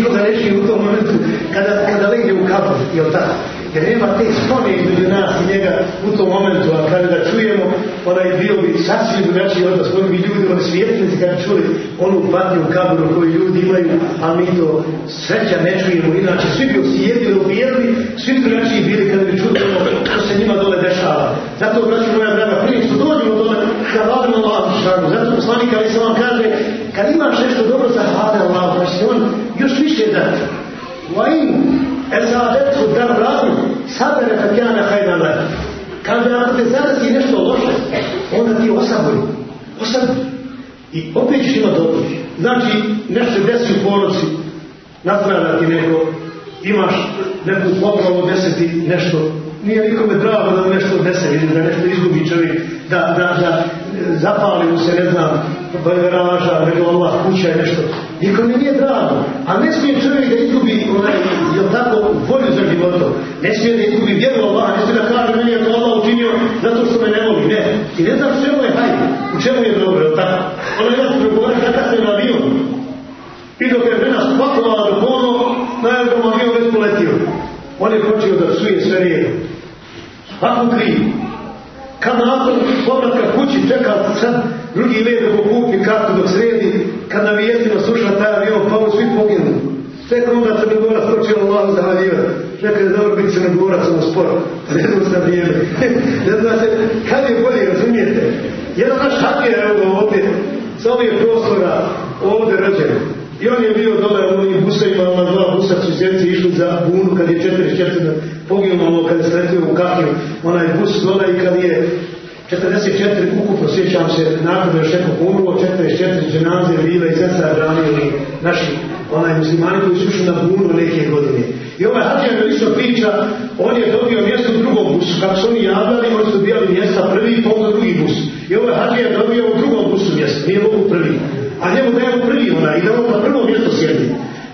B: ikat razvije koliko hoćeš, niko ga neši u tom momentu, kada, kada legne u kabur, jel tako? jer nema te spone između nas i njega u tom momentu, a kada da čujemo, onaj bio bi sasvim drugačiji odnos, koji bi ljudi, oni svijetnici kad čuli onu patnju kaboru koju ljudi imaju, a mi to sreća ne čujemo, inače svi bi osjetili, ubijeli, svi bi drugačiji bili kada bi čuli ono što se njima dešava. Zato, braću moja draga, prije što dođemo dole, da vadimo Allah šanu, zato poslanik ali se vam kaže, kad imaš nešto dobro za hvale Allah, pa će on još više dati. Vajin, Ezadetku dar radu, sabere fakjana hajdan lek. Kaže, ako te zadesi nešto loše, onda ti osabuj. Osabuj. I opet ćeš imati dobro. Znači, nešto desi u poroci, nastrada ti neko, imaš neku popravu deseti nešto, nije nikome drago da nešto dese, da nešto izgubi čovjek, da, da, da zapali mu se, ne znam, garaža, nego Allah kuća i nešto. Nikome nije drago. A ne smije čovjek da izgubi onaj, jel tako, volju za životom. Ne smije da izgubi vjeru Allah, ne smije da kaže meni je to Allah učinio zato što me ne voli. Ne. Ti ne znaš čemu je hajde, u čemu je dobro, jel tako? Ono jedan se pregovara kada se na avion. I dok je žena spakovala dok ono, na avion već poletio. On je počeo da suje sve rijeku. Svaku krivu. Kad nakon povratka kući čeka sad drugi let dok kupi kartu dok sredi, kad na vijestima sluša taj avion, pa svi poginu. Tek onda Crnogorac počeo Allah zahvaljivati. Čekaj, da dobro biti Crnogorac ono sporo. Pa ne znam na vrijeme. ne znate, kad je bolje, razumijete? Jedan naš hakija, evo ga ovdje, sa ovih prostora, ovdje rođen. I on je bio dobar u ovim busevima, ona dva busa su zemci išli za bunu kad je 44 poginulo, kad je sretio u kakiju, onaj bus dole i kad je 44 ukupno sjećam se, nakon još neko umrlo, 44 dženaze bile i sestra branili naši onaj muslimani koji su išli na bunu neke godine. I ovaj Hadžija mi isto priča, on je dobio mjesto u drugom busu, kako su oni javljali, oni su dobijali mjesta prvi, pa onda drugi bus. I ovaj Hadžija je dobio u drugom busu mjesto, nije mogu prvi. A njemu daje u prvi onaj, i da on na prvo mjesto sjedi.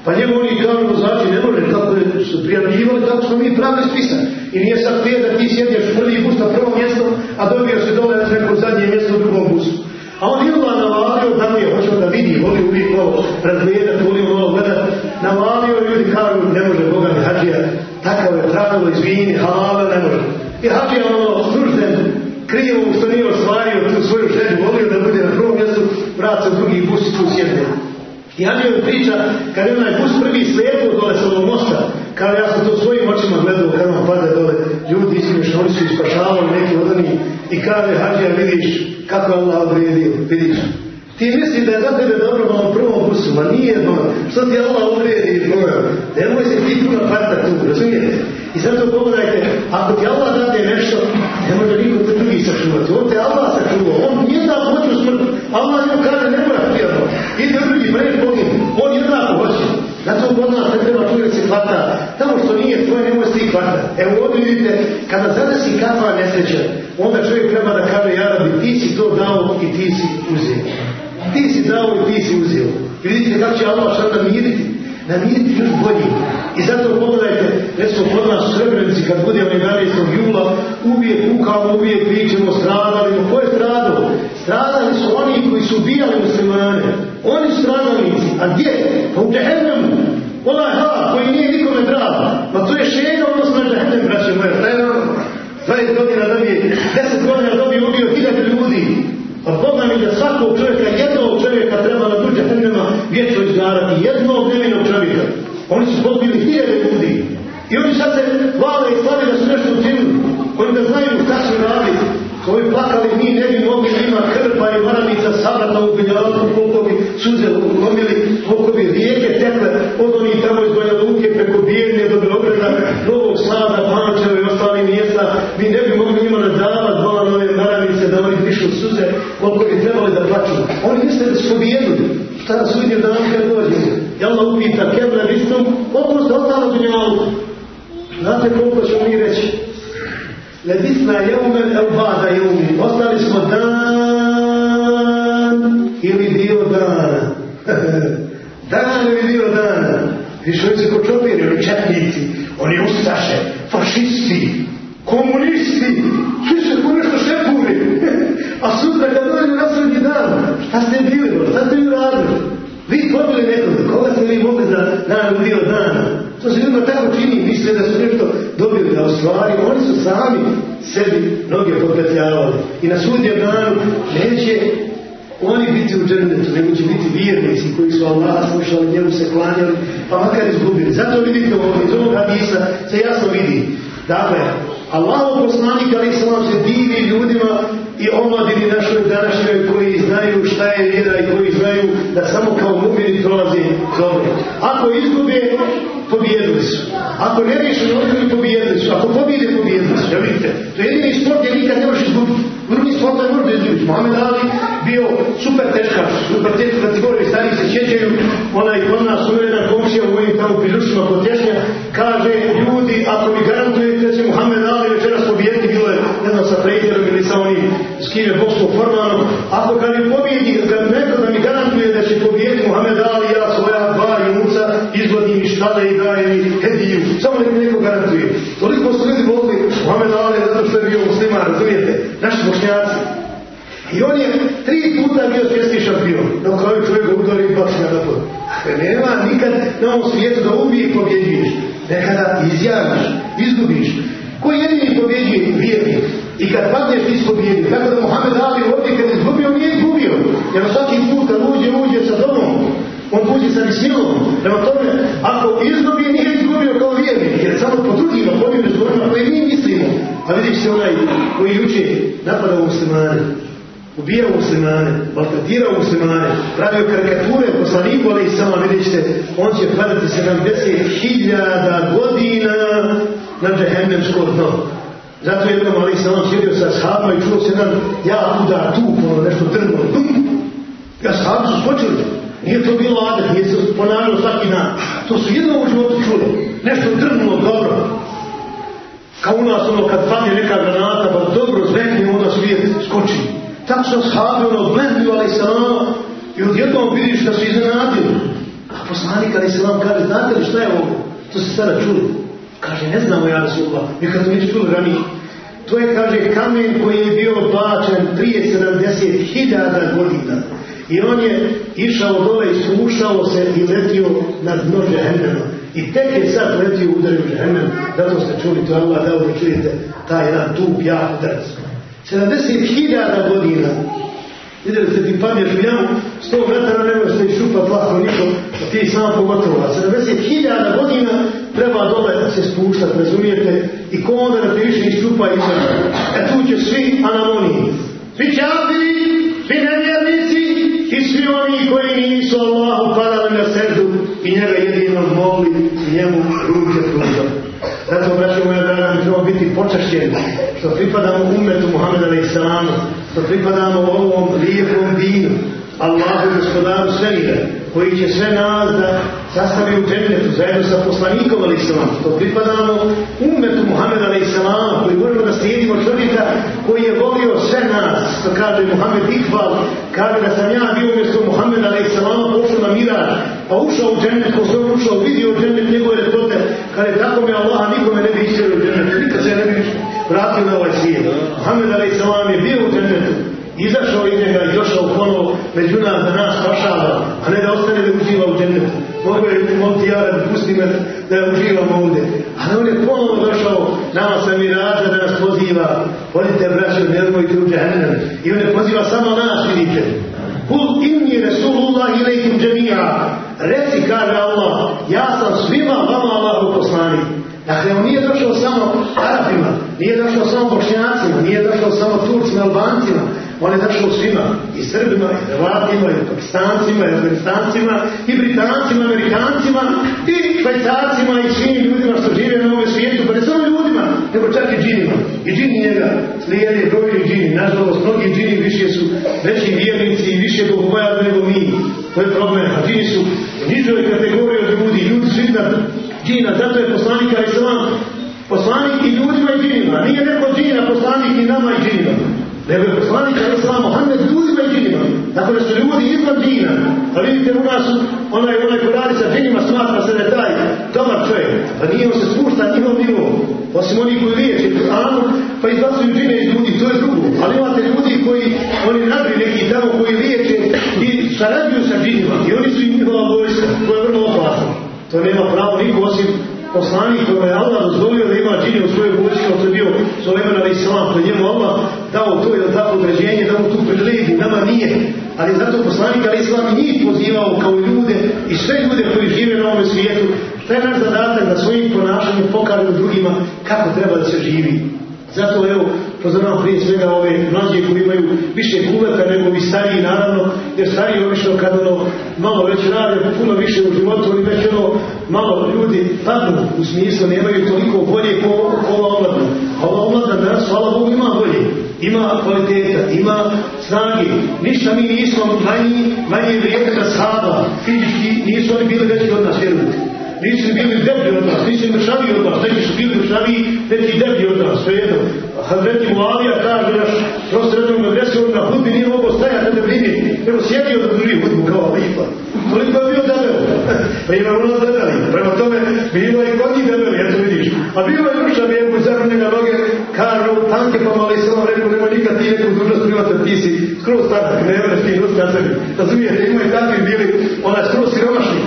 B: Pa njemu oni kažu znači ne može, kako su prijavljivali, tako smo mi pravili spisak. I nije sad prije da ti sjedješ prvi bus na prvo mjesto, a dobio se dole neko zadnje mjesto u drugom busu. A on Ilma navalio, da mu je da vidi, voli uvijek malo razgledati, voli malo gledati. Navalio ljudi kažu, ne može Boga mi hađija, takav je pravilo, izvini, halala, ne može. I hađija ono služden, krivo što nije ostvario tu svoju želju, volio da bude na prvom mjestu, vrat u drugi bus tu. I Andrija priča, kad je onaj bus prvi slijepo dole sa ovog mosta, kada ja sam to svojim očima gledao kad vam pada dole, ljudi ismiješno, oni su ispašavali neki od onih i kaže, Hadžija, vidiš kako je Allah odredio, vidiš. Ti misli da je za tebe dobro na prvom busu, ma nije no, što ti Allah odredi, nemoj se ti puno parta tu, razumijete? I zato pogledajte, ako ti Allah dade nešto, ne može niko te drugi sačuvati. On te Allah sačuvao, on jednako hoće u smrti. Allah njemu kaže, ne moraš prijatno. Ide drugi, preš Zato kod nas ne treba čuje se hvata. Tamo što nije tvoje, nemoj se i hvata. Evo ovdje vidite, kada zadesi kakva nesreća, onda čovjek treba da kaže, ja rabi, ti si to dao i ti si uzeo. Ti si dao i ti si uzeo. Vidite kako će Allah šta namiriti namiriti još bolji. I zato pogledajte, recimo kod nas u Srebrenici, kad bude 11. jula, uvijek kukamo, uvijek pričamo, stradali. Ko je stradao? Stradali su oni koji su ubijali muslimane. Oni su stradalnici. A gdje? Pa u Džehennemu. Onaj ha, koji nije nikome drag. Pa to je šega odnosno na Džehennem, braće moje. Šta je ono? 20 godina dobije, 10 godina dobije ubio hiljade ljudi. Pa Boga mi da svakog čovjeka, jednog čovjeka treba na duđe hrnjama vječno izgarati. Jednog nevinog čovjeka. Oni su pobili hiljade ljudi. I oni sad se hvale i slave da su nešto učinili. Oni da znaju šta su radili. Ovi plakali, mi ne bi mogli ima krpa i maranica sabata u Biljalovku, koliko bi suze ulomili, koliko bi rijeke tekle od onih tamo iz Banja Luke preko Bijeljne do Beograda, Novog Slada, Pančeva i ostali mjesta. Mi ne bi mogli njima nadavati vola nove maranice da oni pišu suze, koliko bi trebali da plaću. Oni misle da su pobijedili. Šta sudnje dan kad dođe? I Allah upita, kebra vistom, koliko ste ostalo do njemalu? Znate koliko ćemo mi reći? Lebisna jeumen el bada jeumin. Ostali smo dan ili dio dana. dan ili dio dana. Viš oni se kočopiri, oni četnici, oni ustaše, fašisti, komunisti, svi se ko nešto šepuri. A sutra kad dođe na srednji dan, šta ste bili, šta ste vi radili? Vi pobili nekoga, koga ste vi mogli za dan ili dio dana? To se ljudima tako čini, misle da su nešto dobili. a u stvari oni su sami sebi noge popetljavali. I na sudnjem danu neće oni biti u džennetu, nego će biti vjernici koji su Allah slušali, njemu se klanjali, pa makar izgubili. Zato vidite ovo, iz ovog hadisa se jasno vidi. Dakle, Allahov poslanik ali se divi ljudima i omladini našoj današnjoj koji znaju šta je vjera i koji znaju da samo kao mumini prolazi dobro. Ako izgube, pobijedili su. Ako ne riješi odgoj, pobijedili su. Ako pobijede, pobijedili su. Ja vidite, to je jedini sport gdje nikad ne možeš izgubiti. Drugi sport ne može izgubiti. Mohamed Ali bio super teškač, super teškač kategorije, stari se sjećaju, onaj kod nas uvjena komšija u ovim tamo priručima kod tješnja, kaže, ljudi, ako mi garantujete da će Mohamed Ali večeras pobijeti, bilo je, ne znam, sa Frejderom ili sa onim s kime Boskom formalno, ako kad mi pobijedi, kad neko Mohamed Ali, ja svoja dva junuca izvodim iz štale i dajem i hediju, samo nek mi neko garantuje. Toliko su ljudi volili Mohamed Ali zato što je bio musliman, razumijete, naši bošnjaci. I on je tri puta bio svjetski šampion. Na kraju čovjek udari i baš na to. Dakle, nema nikad na ovom svijetu da uvijek pobjeđuješ. Nekada izjaviš, izgubiš. Ko jedini pobjeđuje vjernik? I kad padneš ti pobjedi. Tako da Mohamed Ali ovdje kad izgubio, nije izgubio. Jer svaki put kad uđe, uđe sa domom. On uđe sa bismilom. Prema tome, ako izgubi, nije izgubio kao vjernik. Jer samo po drugima, pobjede s koje mi mislimo. A vidiš se onaj koji juče napada muslimane ubijao muslimane, maltretirao muslimane, pravio karikature poslaniku, ali i sama vidjet ćete, on će padati 70.000 godina na džehennemsko dno. Zato jednom ali sam on sjedio sa shabama i čuo se jedan ja udar tu, ono nešto drno, Ja shabi su skočili. Nije to bilo adet, nije se ponavljalo svaki dan. To su jednom u životu čuli. Nešto drnulo dobro. Kao u nas ono kad padne neka granata, pa dobro zvekne, onda svijet skoči. Tako su ashabi ono gledaju ali salama i odjednom vidiš da su iznenadili. A poslanik ali salam kaže, znate li šta je ovo? To se sada čuli. Kaže, ne znamo ja Rasulullah, mi kad smo već čuli ranije. To je, kaže, kamen koji je bio bačen prije 70.000 godina. I on je išao dole i spuštao se i letio na dno džehennema. I tek je sad letio udario džehennem, zato ste čuli to Allah dao da čujete taj jedan tup jak udarac. 70.000 godina. Vidjeli ste ti padneš u jamu, 100 metara ne možeš se iščupat lako niko, a ti sam pogotovo. 70.000 godina treba dole da se spuštat, razumijete? I ko onda da te više iščupa i sve. E tu će svi anamoniji. Svi čafiri, svi nevjernici i oni koji nisu Allahu padali na srdu i njega jedino mogli i njemu ruke pružati. Zato, braćo moja draga, mi trebamo biti počašćeni što pripadamo umetu Muhammeda a.s. što pripadamo ovom lijepom dinu, Allahu gospodaru svemira, koji će sve nas da sastavi u džennetu zajedno sa poslanikom a.s. što pripadamo umetu Muhammeda a.s. koji možemo da slijedimo čovjeka koji je volio sve nas, što kaže Muhammed Ikbal, kaže da sam ja bio umjesto Muhammeda a.s. pošao na miraž, pa ušao u džennet, ko se ušao, vidio džennet njegove ljepote, kada je tako mi Allah nikome ne bi isčelio u džennet, nikad se ne bi vratio na ovaj svijet. Muhammed a.s. je bio u džennetu, izašao iz njega i došao ponovo među nas da nas spašava, a ne da ostane da uživa u džennetu. Mogu je moliti ja da pusti me da uživam ovdje. Ali on je ponovo došao nama sa miraža da nas poziva. Vodite braćo, nemojte u džennet. I on je poziva samo nas, vidite. Kul inni Resulullah ilaikum džemija. Reci, kaže Allah, ja sam svima vama Allahu poslanik. Dakle, on nije došao samo Arabima, nije došao samo Bošnjacima, nije došao samo Turcima, Albancima, on je došao svima, i Srbima, i Hrvatima, i Pakistancima, i Afganistancima, i Britancima, Amerikancima, i Švajcarcima, i svim ljudima što žive na ovom svijetu, pa ne samo ljudima, nego čak i džinima. I džini njega slijede brojni džini. Nažalost, mnogi džini više su veći vjernici i više bogobojali nego mi. To je problem. A džini su nižoj kategoriji od ljudi. Ljudi su iznad džina. Zato je poslanik ali sam poslanik i ljudima i džinima. Nije neko džina poslanik i nama i džinima. Nego je poslanik ali sam Mohamed ljudima i džinima. Tako da su ljudi iznad džina. A vidite u nas onaj, onaj ko radi sa džinima smatra se da je taj dobar čovjek. Pa nije on se spušta njihov nivo. Osim oni koji liječe Kur'anu, pa izbacuju džine iz ljudi, to je drugo. Ali imate ljudi koji, oni nadri neki tamo koji liječe i sarađuju sa džinima. I oni su i njihova vojska. To je vrlo opasno. To nema pravo niko osim poslanik koji je Allah dozvolio da ima džini u svojoj vojski, to je bio Suleman ali Islam, koji njemu Allah dao to je tako određenje, dao tu privilegiju, nama nije. Ali zato poslanik ali Islam njih pozivao kao ljude i sve ljude koji žive na ovom svijetu, šta je naš zadatak da svojim ponašanjem pokažu drugima kako treba da se živi. Zato evo, pozoravam prije svega ove mlađe koji imaju više kuveta nego i stariji naravno, jer stariji obično kad ono malo već rade puno više u životu, oni već ono malo ljudi padnu u smislu, nemaju toliko bolje ko, ova omladna. A ova omladna danas, hvala Bogu, ima bolje. Ima kvaliteta, ima snage. Ništa mi nismo manji, manje vrijedne da shaba. Fizički nisu oni bili veći od nas, vjerujte nisu bili deblji od nas, nisu mršavi od nas, neki su bili mršavi, neki deblji od nas, sve jedno. Hazreti Muavija kaže naš prosrednog medresu, on na hudbi nije mogao stajati da vidi, nego sjedio da drži hudbu kao lipa. Toliko je bio debel. Pa ima ono debeli. Prema tome, bilo je kod njih debeli, eto vidiš. A bilo je mršavi, evo zaru njega noge, kažu, tanke pa mali sam rekao, nema nikad ti neku dužnost primati, ti si skroz tako, ne vreš ti na sebi. Razumijete, ima i takvi bili, ona skroz siromašni,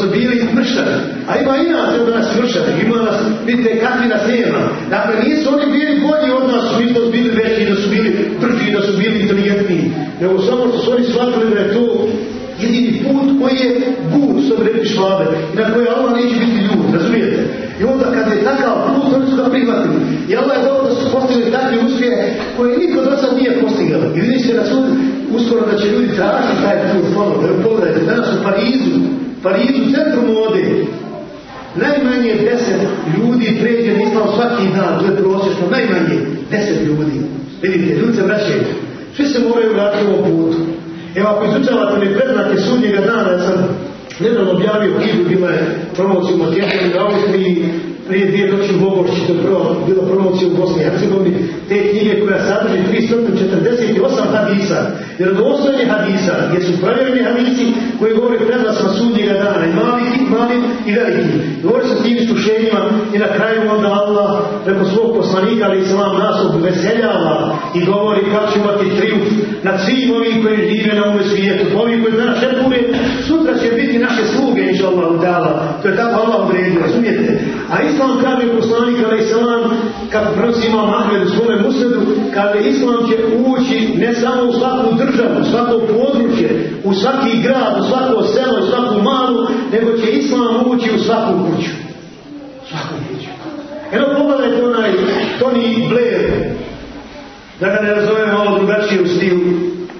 B: su bili mršavi. A ima i nas od nas mršavi, ima nas, vidite, kakvi nas nema. Dakle, nisu oni bili bolji od nas, mi smo bili veći, da su bili brži, da su bili inteligentniji. Nego samo što su oni shvatili da je to jedini put koji je gut, što bi švabe, i na koji Allah neće biti ljud, razumijete? I onda kad je takav put, oni su ga prihvatili. I Allah je dobro da su postigli takve uspjehe koje niko do sad nije postigao. I vidi se na sud uskoro da će ljudi tražiti taj put ponovno. Pogledajte, danas u Parizu, deset ljudi pređe na islam svaki dan, to je prosječno, najmanje deset ljudi. Vidite, ljudi se vraćaju. Svi se moraju vratiti u ovom putu. Evo ako izučavate mi predznake sudnjega dana, ja sam nedavno objavio knjigu, bila je promocija u Makedoniji, u Austriji, prije dvije noći u prvo, bila promocija u Bosni i Hercegovini, te knjige koja sadrži 348 hadisa, jer od osnovnje hadisa, gdje su provjereni hadisi koji govore predlasma sudnjega dana, i mali, i mali i veliki. Govori se tim iskušenjima i na kraju onda Allah preko svog poslanika, ali islam nas veseljava i govori kako će imati triumf nad svim ovim koji žive na ovom svijetu, ovim koji danas šepure, sutra će biti naše sluge, inša Allah, to je tako Allah odredio, razumijete? A Islam kaže poslanik ali Islam, kako prosi ima Mahmed u svome musledu, kaže Islam će ući ne samo u svaku državu, u svako područje, u svaki grad, u svako selo, u svaku malu, nego će Islam ući u svaku kuću. Evo pogledajte onaj Tony Blair, da ga ne razumem malo drugačije u stilu,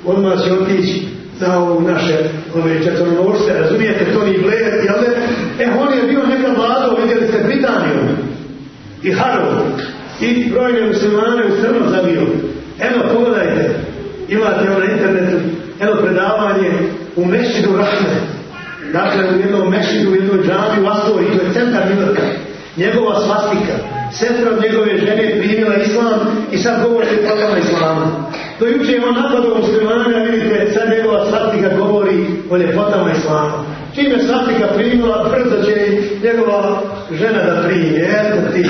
B: odmah će otići na ovu naše ove četvrnovorce, razumijete, Tony Blair, jel ne? E, on je bio neka vladao, vidjeli ste Britaniju i Harrow i brojne muslimane u crno zabio. Evo, pogledajte, imate ovo na internetu, evo predavanje u Mešidu Rahme. Dakle, u jednom Mešidu, u jednoj džami u Astori, to je centar. Njegova svastika. Sestra njegove žene primila islam i sad govori o protama islama. Do juče je on napadao muslimana, vidite, sad njegova svastika govori o ljepotama islama. Čim je svastika primila, brzo će njegova žena da primi. Eto ti,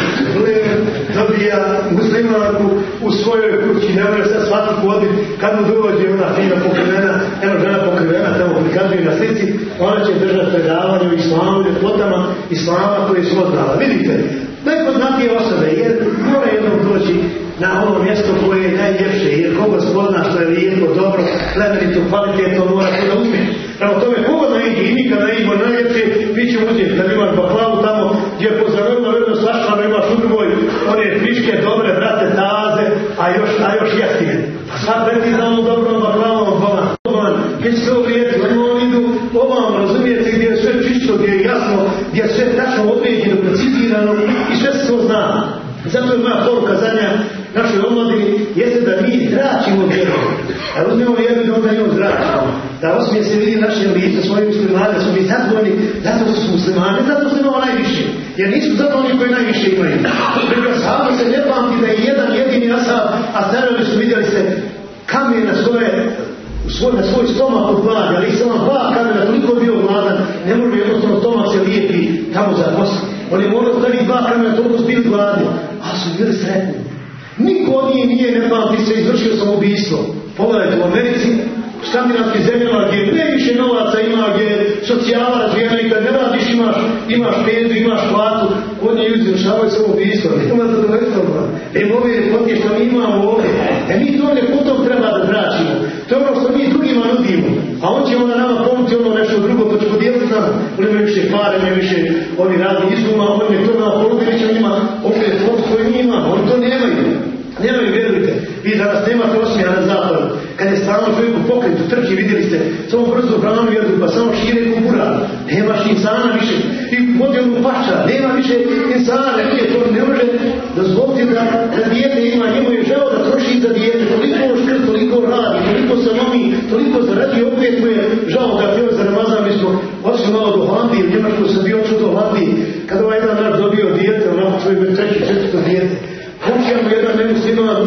B: dobija muslimanku u svojoj kući, ne može sad svastiku odbiti. Kad mu dođe ona fina pokrivena, eno žena pokrivena, tamo prikazuje na slici, ona će držati predavanje o islamu, ljepotama islama koje su odnala. Vidite, najpoznatije osobe, jer mora jednom doći na ono mjesto koje je najljepše, jer koga spozna što je lijepo, dobro, plemenito, kvalitetno, mora to da uzme. Prema tome, koga da iđe i nikad da iđe najljepše, mi ćemo uzeti, kad imaš baklavu tamo, gdje je pozdravljeno vedno sašlano, imaš u one friške, dobre, brate, taze, a još, a još jeftine. Pa sad preti za onu dobrom Zato je moja poruka zadnja našoj omladini jeste da mi zračimo vjeru. Da uzmemo vjeru i onda njom zračimo. Da osmije se vidi naše lice, svoje muslimane, da smo mi zadovoljni zato što su muslimani, zato što imamo najviše. Jer nisu zato oni koji najviše imaju. Nego samo se ne pamti da je jedan jedini asab, a starovi su vidjeli se kamen na svoje svoj, na svoj stomak vlada, ali samo dva kamena toliko bio vladan, ne može jednostavno stomak se lijepi tamo za posao. On je morao staviti dva kamena, toliko su bili gladni, a su bili sretni. Niko od njih nije, ne pamti se, izvršio samoubistvo. Pogledajte, u Americi skandinavskim zemljama gdje previše novaca ima, gdje je socijala razvijena i kad ne radiš imaš, imaš pezu, imaš platu, nje ljudi završavaju samo ubijstvo, nema zadovoljstva. E, ove ljepote što mi imamo ovdje, e mi to ljepotom treba da vraćimo. To je ono što mi drugima nudimo, a on će onda nama pomoći ono nešto drugo, pa će podijeliti nama. Imaju više oni radi izuma, oni ne to nama ponudili, će njima opet pomoć koju mi imamo, oni to nemaju. Nemaju, vjerujte, vi danas nemate osmija na zapadu. Kad je stvarno čovjek u pokretu, trči, vidjeli ste, samo brzo hranu jedu, pa samo šire kubura. Nemaš insana više. I modelu pača, nema više insana, nije to, ne može dozvoliti da, da dijete ima, njemu je da troši za dijete, toliko škrt, toliko radi, toliko se lomi, toliko zaradi, opet mu je žao da bio za Ramazan, mi smo ošli malo do Holandije, u Njemačku sam bio čuo do Holandije, kada ovaj jedan naš dobio dijete, onako svoj treći, četvrto dijete. Komšija mu jedan nemusliman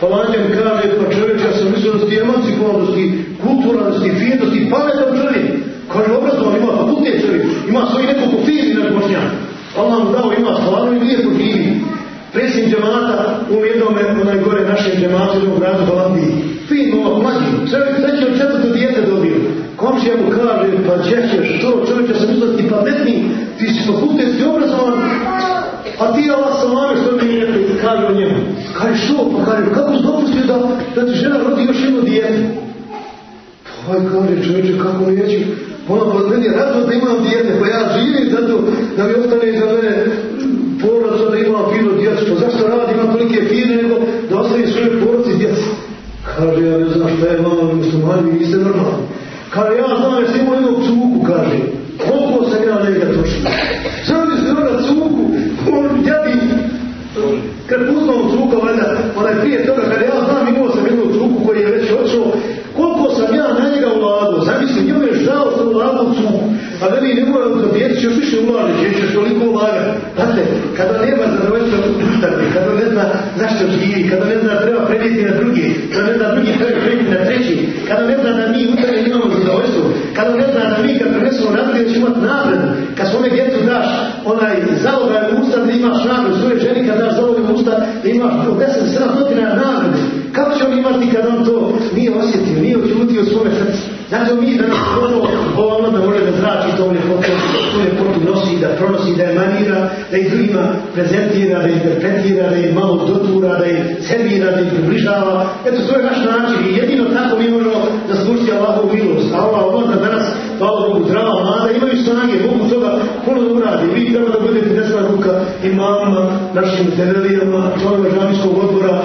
B: Holandjan kaže, pa čovječ, ja sam mislio da ste emancipovanosti, kulturalnosti, fijednosti, pametan čovjek. Kaže, obrazovan, ima fakultet čovjek, ima svoji nekoliko firmi na Bošnjan. Allah mu dao, ima stvarno i lijepo živi. Predsjednik džemata u jednome, onaj gore našem džematu, u gradu Holandiji. Komšija mu kaže, pa ćeš to, čovječ, ja sam mislio da ti pametni, ti si fakultetski obrazovan, a ti Allah salame što mi je kaže o njemu. Kaže što? Pa kaže, kako si dopustio da, da ti žena rodi još jedno dijete? Pa kaže čovječe, kako neću? Ona pa meni je rado da imam dijete, pa ja živim zato da mi ostane za mene porodca da imam fino djecu. Pa zašto radi, imam tolike fine, nego da ostavi svoje porodci djeci? Kaže, ja ne znam šta je mama muslimani, vi niste normalni. Kaže, ja znam, jer sam imao jednog cuku, kaže. Koliko sam ja njega trošio? Sam mi se ona cuku, on jadi, kad pustao cuka, valjda, onaj prije toga, kad ja znam, imao sam jednu cuku koji je već odšao, koliko sam ja na njega ulagao, zamisli, njome je žao sam ulagao cuku, a da mi ne mora da djeti će još više ulažiti, jer ćeš toliko ulagati. Znate, kada nema zadovoljstva unutarnje, kada ne zna zašto živi, kada ne zna treba prenijeti na drugi, kada ne zna drugi treba prenijeti na treći, kada ne zna da mi unutarnje imamo zadovoljstvo, kada ne zna da mi kad prenesemo naprijed ćemo imati napred, kad svome djecu daš onaj zalogaj u usta da imaš nagradu, svoje ženi kad daš zalogaj u usta da imaš 10 7 stotina nagrade, kako će on imati kad on to nije osjetio, nije očutio svome srce? Zato mi da nas ono, ono da može da zrači to ljepotu, tu ljepotu nosi, da pronosi, da je manira, da ih drugima prezentira, da ih interpretira, da ih malo dotura, da ih servira, da ih približava. Eto, to je naš način i jedino tako mi možemo da slušiti Allahovu milost. A ova onda danas, hvala Bogu, zdrava mlada, imaju snage, mogu toga puno da uradi. Vi treba da budete desna ruka imamima, našim telelijama, članima žanijskog odbora,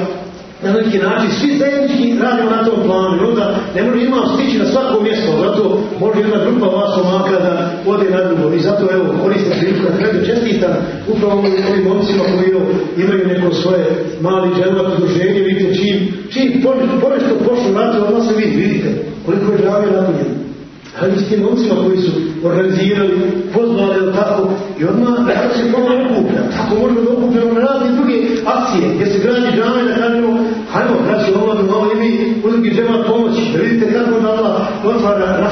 B: na neki način, svi zajednički radimo na tom planu, jer onda ne može imam stići na svako mjesto, zato može jedna grupa vas omaka da ode na drugo. I zato evo, koristim priliku na kraju čestitam upravo ovim momcima koji imaju neko svoje mali dželvat udruženje, vidite čim, čim ponešto pošlo na to, odmah se vidi, vidite koliko je džavija napunjeno. Ali s tim momcima koji su organizirali, pozvali ili tako, i odmah da se pomoć okuplja. Tako možemo da okupljamo na razne druge akcije, gdje se gradi džame, da kažemo, hajmo, braći, omladu,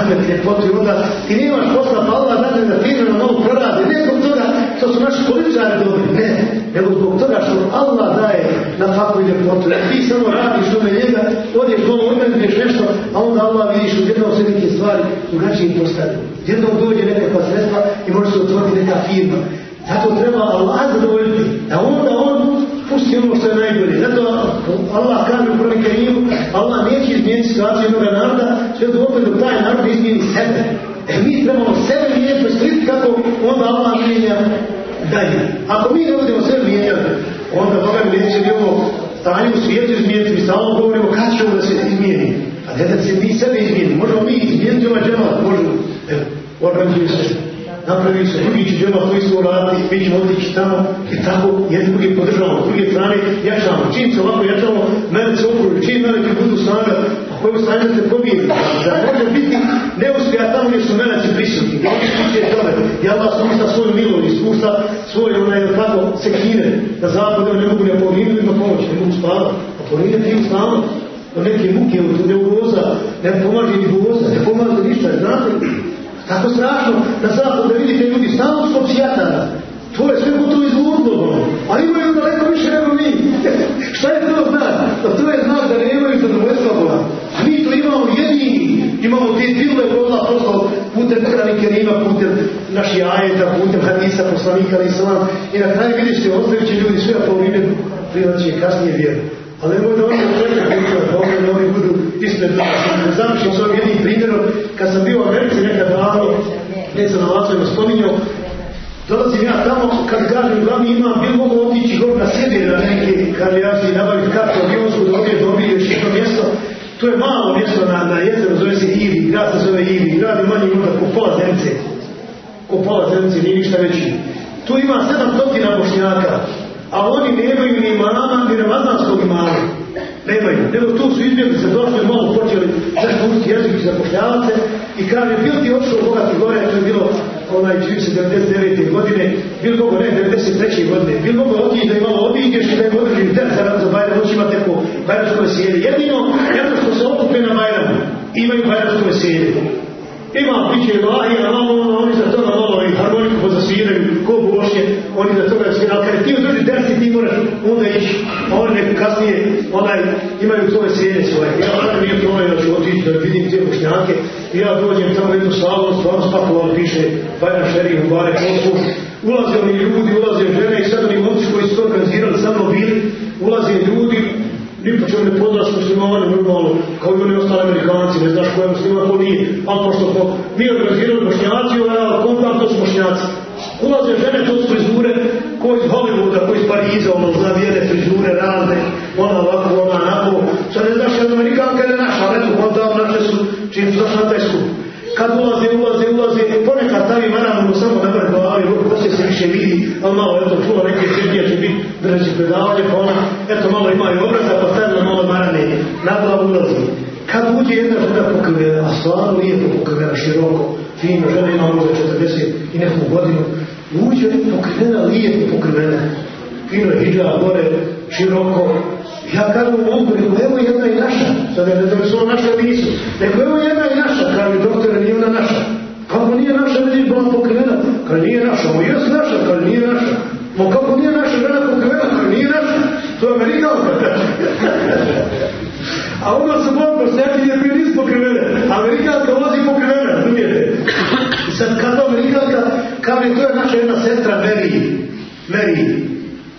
B: rahmet, ljepotu i onda ti nemaš posla, pa Allah da da ti na novu prorade, ne zbog toga što su naši političari dobri, ne, nego zbog toga što Allah daje na faku i ljepotu. Ti samo radiš što me njega, odješ doma, odmeniš nešto, a onda Allah vidiš u jednom se neke stvari drugačije postavljaju. Jednom dođe nekakva sredstva i može se otvoriti neka firma. Zato treba Allah zadovoljiti, da onda on pusti ono što je najbolje. Zato Allah kaže u prvi karimu, Allah neće izmijeniti situaciju jednog naroda, sve do opet taj narod izmijeni sebe. E mi trebamo sebe mijenjati, preskriti kako onda Allah mijenja dalje. Ako mi ne budemo sebe mijenjati, onda toga neće bi ovo stanje u svijetu izmijeniti, mi stalno govorimo kad će ovo da se izmijeni. A ne da se mi sebe izmijeni, možemo mi izmijeniti ovaj džemat, možemo. Evo, organizuju se napravi se drugi će džema koji su uradili, mi ćemo otići tamo i tako jedni drugi podržavamo, s druge strane jačamo. Čim se ovako jačamo, mene se okruži, čim veliki budu snaga, a koju strane se pobijeti. Da može biti neuspjeha tamo gdje su meleci prisutni, gdje oni spuće tome, i Allah spušta svoju milost spušta svoje onaj tako sekine, da zapade ne mogu ne poginuti na pomoć, ne mogu spavati. A nije ti stalno, do neke muke, od neuroza, ne pomaže ni ne pomaže ništa, znate, Tako strašno da zapad da vidite ljudi stalno su psijatara. To je sve gotovo izludno. A imaju daleko više nego mi. Šta je to znak? Pa to je znak da ne imaju zadovoljstva Boga. A mi to imamo jedini. imamo te dilove Allah poslao putem Kurani Kerima, putem naših ajeta, putem hadisa, poslanika, ali islam. I na kraju vidiš se, ostavit će ljudi sve, po vrijeme prilaće kasnije vjeru. Ali nemoj da oni čekaju da ovdje oni budu ispred nas. Zamišljam s ovim jednim primjerom, kad sam bio u Americi nekad davno, ne sam na Lacovima spominjao, Dolazim ja tamo, kad kažem glavni imam, bil mogu otići gore na sjever na neke, kaže ja si nabaviti kartu avionsku da ovdje dobiješ jedno mjesto. To je malo mjesto na, na jezeru, zove se Ivi, grad se zove Ivi, grad je manji možda ko pola zemce. Ko pola zemce, nije ništa veći. Tu ima sedam stotina bošnjaka, a oni nemaju ni imama, ni ramazanskog imama. Nemaju. Nego tu su izbjegli se došli, malo počeli zašto jezik i zapošljavati i kaže, bil ti odšao bogati gore, to je bilo onaj čini se 99. godine, bil mogo ne 93. godine, bil mogo otići da je malo obiđeš i da je održi den za, za Bajram, hoće imati neko Bajramsko veselje. Jedino, jedno što se okupe na Bajramu, imaju Bajramsko veselje. Ima piće vlahi, a malo, oni za toga malo i harmoniku pozasviraju, ko bošnje, oni za toga sviraju. Ali kada ti održi dersi, ti moraš onda ići, a oni nek kasnije onaj, imaju to veselje svoje. Ja sada mi je problem da ću otići da vidim te bošnjake, i ja dođem tamo jednu slavu, stvarno spakovali piše Bajram Šerif, Bare Kosku, ulaze oni ljudi, ulaze žene i sad oni momci koji su to organizirali sa mnom bili, ulaze ljudi, ni po ne poznaš muslimane normalno, kao i oni ostali amerikanci, ne znaš koja muslima, to nije. Ali pošto smo mi organizirali bošnjaci, ova kontant, to su bošnjaci. Ulaze žene, to su frizure, koji iz Hollywooda, koji iz Pariza, ono, zna vjere frizure razne, ona ovako, ona onako. Sad ne znaš, jedna amerikanka je naša, ali eto, kontant, naše su, čim su na taj skup. Kad ulaze, ulaze, ulaze, ponekad stavi maramu samo na vrh glavi, poslije se više vidi, ali malo, eto, čuo neke sredije će biti drži predavanje, pa ona, eto, malo ima i obraza, pa stavila malo marane, na glavu ulazi. Kad uđe jedna žena pokrivena, a stvarno lijepo pokrivena, široko, fino, žena ima možda 40 i neku godinu, uđe pokrivena, lijepo pokrivena, fino hijab, gore, široko, ja kažem u nego evo jedna i naša. Sada ne znam su naša nisu. Nego evo jedna i naša, kaže doktore, nije ona naša. Kako nije naša, vidi bila pokrivena? Kaže nije naša, ovo jes naša, kaže nije naša. Ma kako nije naša žena pokrivena? Kaže nije naša. To je Amerikanka. A onda su prosjaki jer mi nisu pokrivene. Amerikanka vozi pokrivena, razumijete? I sad kad Amerikanka, kaže to je naša jedna sestra Mary. Mary.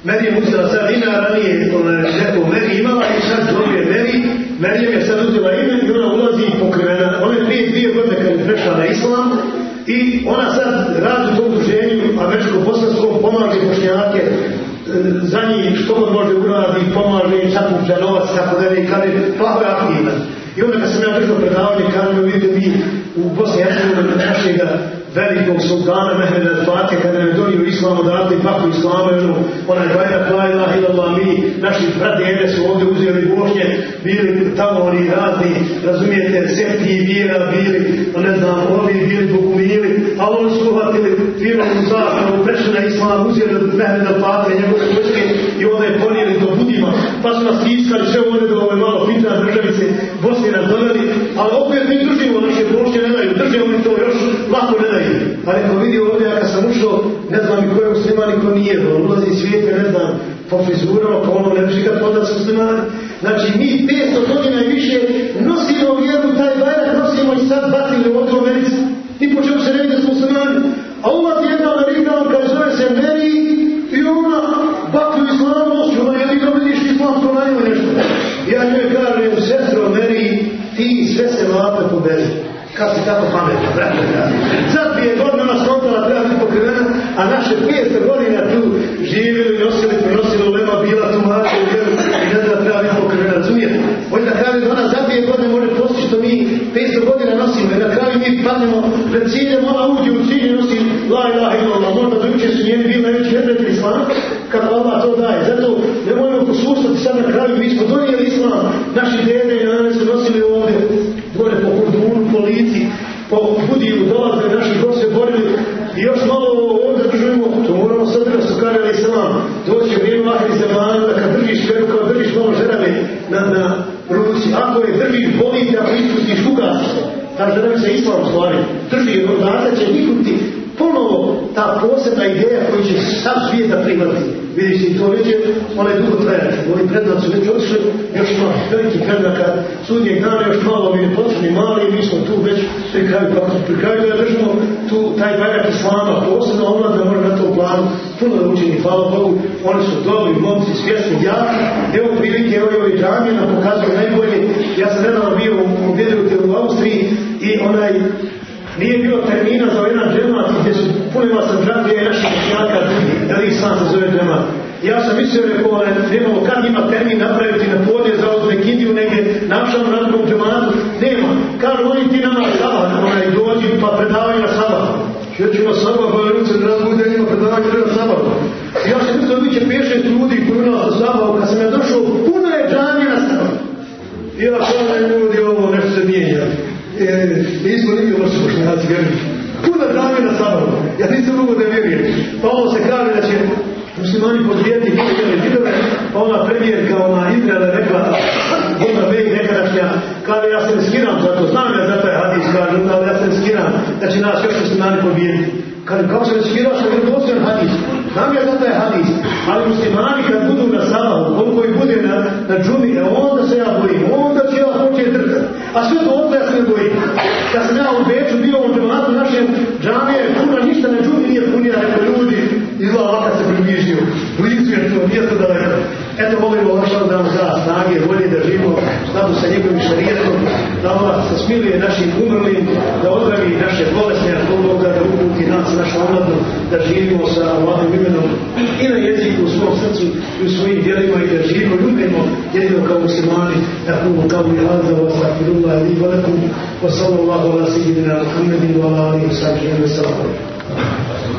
B: Meri je uzela sad ime, a ranije neko Meri imala i sad dobije Meri. Meri je sad uzela ime i ona ulazi pokrivena. Ona je prije dvije godine kad je prešla na islam i ona sad radi u tom udruženju američko-bosanskom, pomaže bošnjake za njih što god može uradi, pomaže sakuplja novac, tako da ne, kada je plavo je aktivna. I onda kad sam ja držao predavanje, kada mi vidite mi u Bosni Hercegovini našega velikog sultana Mehmeda Fatih kada je donio islam odavde i paku islama ono, onaj bajrak la ilaha illallah mi naši brati jede su ovdje uzeli bošnje bili tamo oni razni razumijete sekti i vjera bili ne znam ovi bili bogumili ali oni su uhvatili firmu zakonu na islam uzeli Mehmeda Fatih njegove vojske i onda je ponijeli do Budima. Pa su nas tiskali sve ovdje do ove malo fitna državice Bosni nas doveli ali opet mi držimo naše bošnje ne daju. Drže oni to još lako ne daju. Ali ko vidi ovdje, ja kad sam ušao, ne znam ni ko je musliman i ko nije, on ulazi svijete, ne znam, po frizurama, pa ono ne može kad podac muslimani. Znači, mi 500 godina i više nosimo vjeru, taj bajrak nosimo i sad tako pametna, brate, Sad bi je godinama skontala treba biti pokrivena, a naše 500 godina tu živjeli, nosili, prenosili ulema, bila tu mlađa u vjeru i ne da treba biti pokrivena, razumijete? Da kaže da ona za dvije godine može postići što mi 500 godina nosimo i na kraju mi padnemo pred ciljem, ona uđe u cilje nosi la ilaha illallah, možda do juče su njeni bili najveći vjernici islam, kako Allah to daje. Zato nemojmo posustati sad na kraju, mi smo donijeli islam, naši dede i nane su nosili ovdje, gore po kordunu, po lici, po budiju, dolaze naši god se borili i još malo ovdje držimo, to moramo sad da su karjali islam. Doći je vrijeme mahri zemana, da kad držiš peru, kad držiš malo žerave na, na ruci, ako je držiš, boli te, ako ispustiš ugas, ta žerave se islam stvari, drži, odnada će nikuti, po ponovo ta posebna ideja koji će sam da prihvati. Vidiš ti, to već je onaj dugo trajati. Ovi prednaci već odšli, još ima veliki prednaka, sudnjeg dana još malo mi ne počne mali mi smo tu već pri kraju, pa pri kraju da držimo tu taj bajak islama, posebno omladna može na tom planu puno da učini, hvala Bogu, oni su dobri, momci, svjesni, jaki, evo prilike, evo i ovi džamije nam pokazuju najbolje, ja sam nedavno bio u, u, u Austriji i onaj nije bilo termina za jedan džemat gdje su punila sam džamije i naših učenjaka da li sam se zove džemat. Ja sam mislio rekao, nemamo kad ima termin napraviti na podje za ovdje kindiju negdje našom radnom džematu. Nema. Kažu oni ti nama sabah, onaj dođi pa predavaju na sabah. Ja ću na sabah, pa ruce da bude ima predavanje na sabah. Ja sam mislio, bit će pet šest ljudi koji nas na sabah, kad sam ja došao, puno je džamije na sabah. Ja kažem ljudi, ovo nešto nismo niti loši bošnjaci, vjerujem. Puno dame na sabavu. Ja nisam mogu da vjerujem. Pa ovo se kaže da će muslimani podvijeti hiljade zidove, pa ona premijerka, ona Izraela rekla, jedna Bej nekadašnja, kaže ja se ne skiram za to, znam ja za taj hadis, kaže, ali ja se ne skiram da će nas još muslimani podvijeti. Kaže, kako se ne skiraš, kad je posljedan hadis? Znam ja za taj hadis, ali muslimani kad budu na sabavu, koliko ih bude na, na džumi, e onda se ja bojim, onda drkati. A sve to onda ja se ne bojim. Kad sam ja u Beču bio u džematu našem džamije, puna ništa na džumi nije punija, nego ljudi izgleda ovakav se približio. Blizu je to, nije to daleko. Eto, molimo Allah da nam da snage, volje da živimo skladu sa njegovim šarijetom, da Allah se smiluje našim umrlim, da odраvi naše bolesne, a Boga da uputi nas, našu omladnu, da živimo sa Allahom imenom i na jeziku, u svom srcu i u svojim djelima i da živimo, ljubimo jedino kao muslimani, kumu kao i hada, wa stakfirullah, i valakum, wa sallallahu ala sejidina Muhammedin, wa ala alihi wa sallam.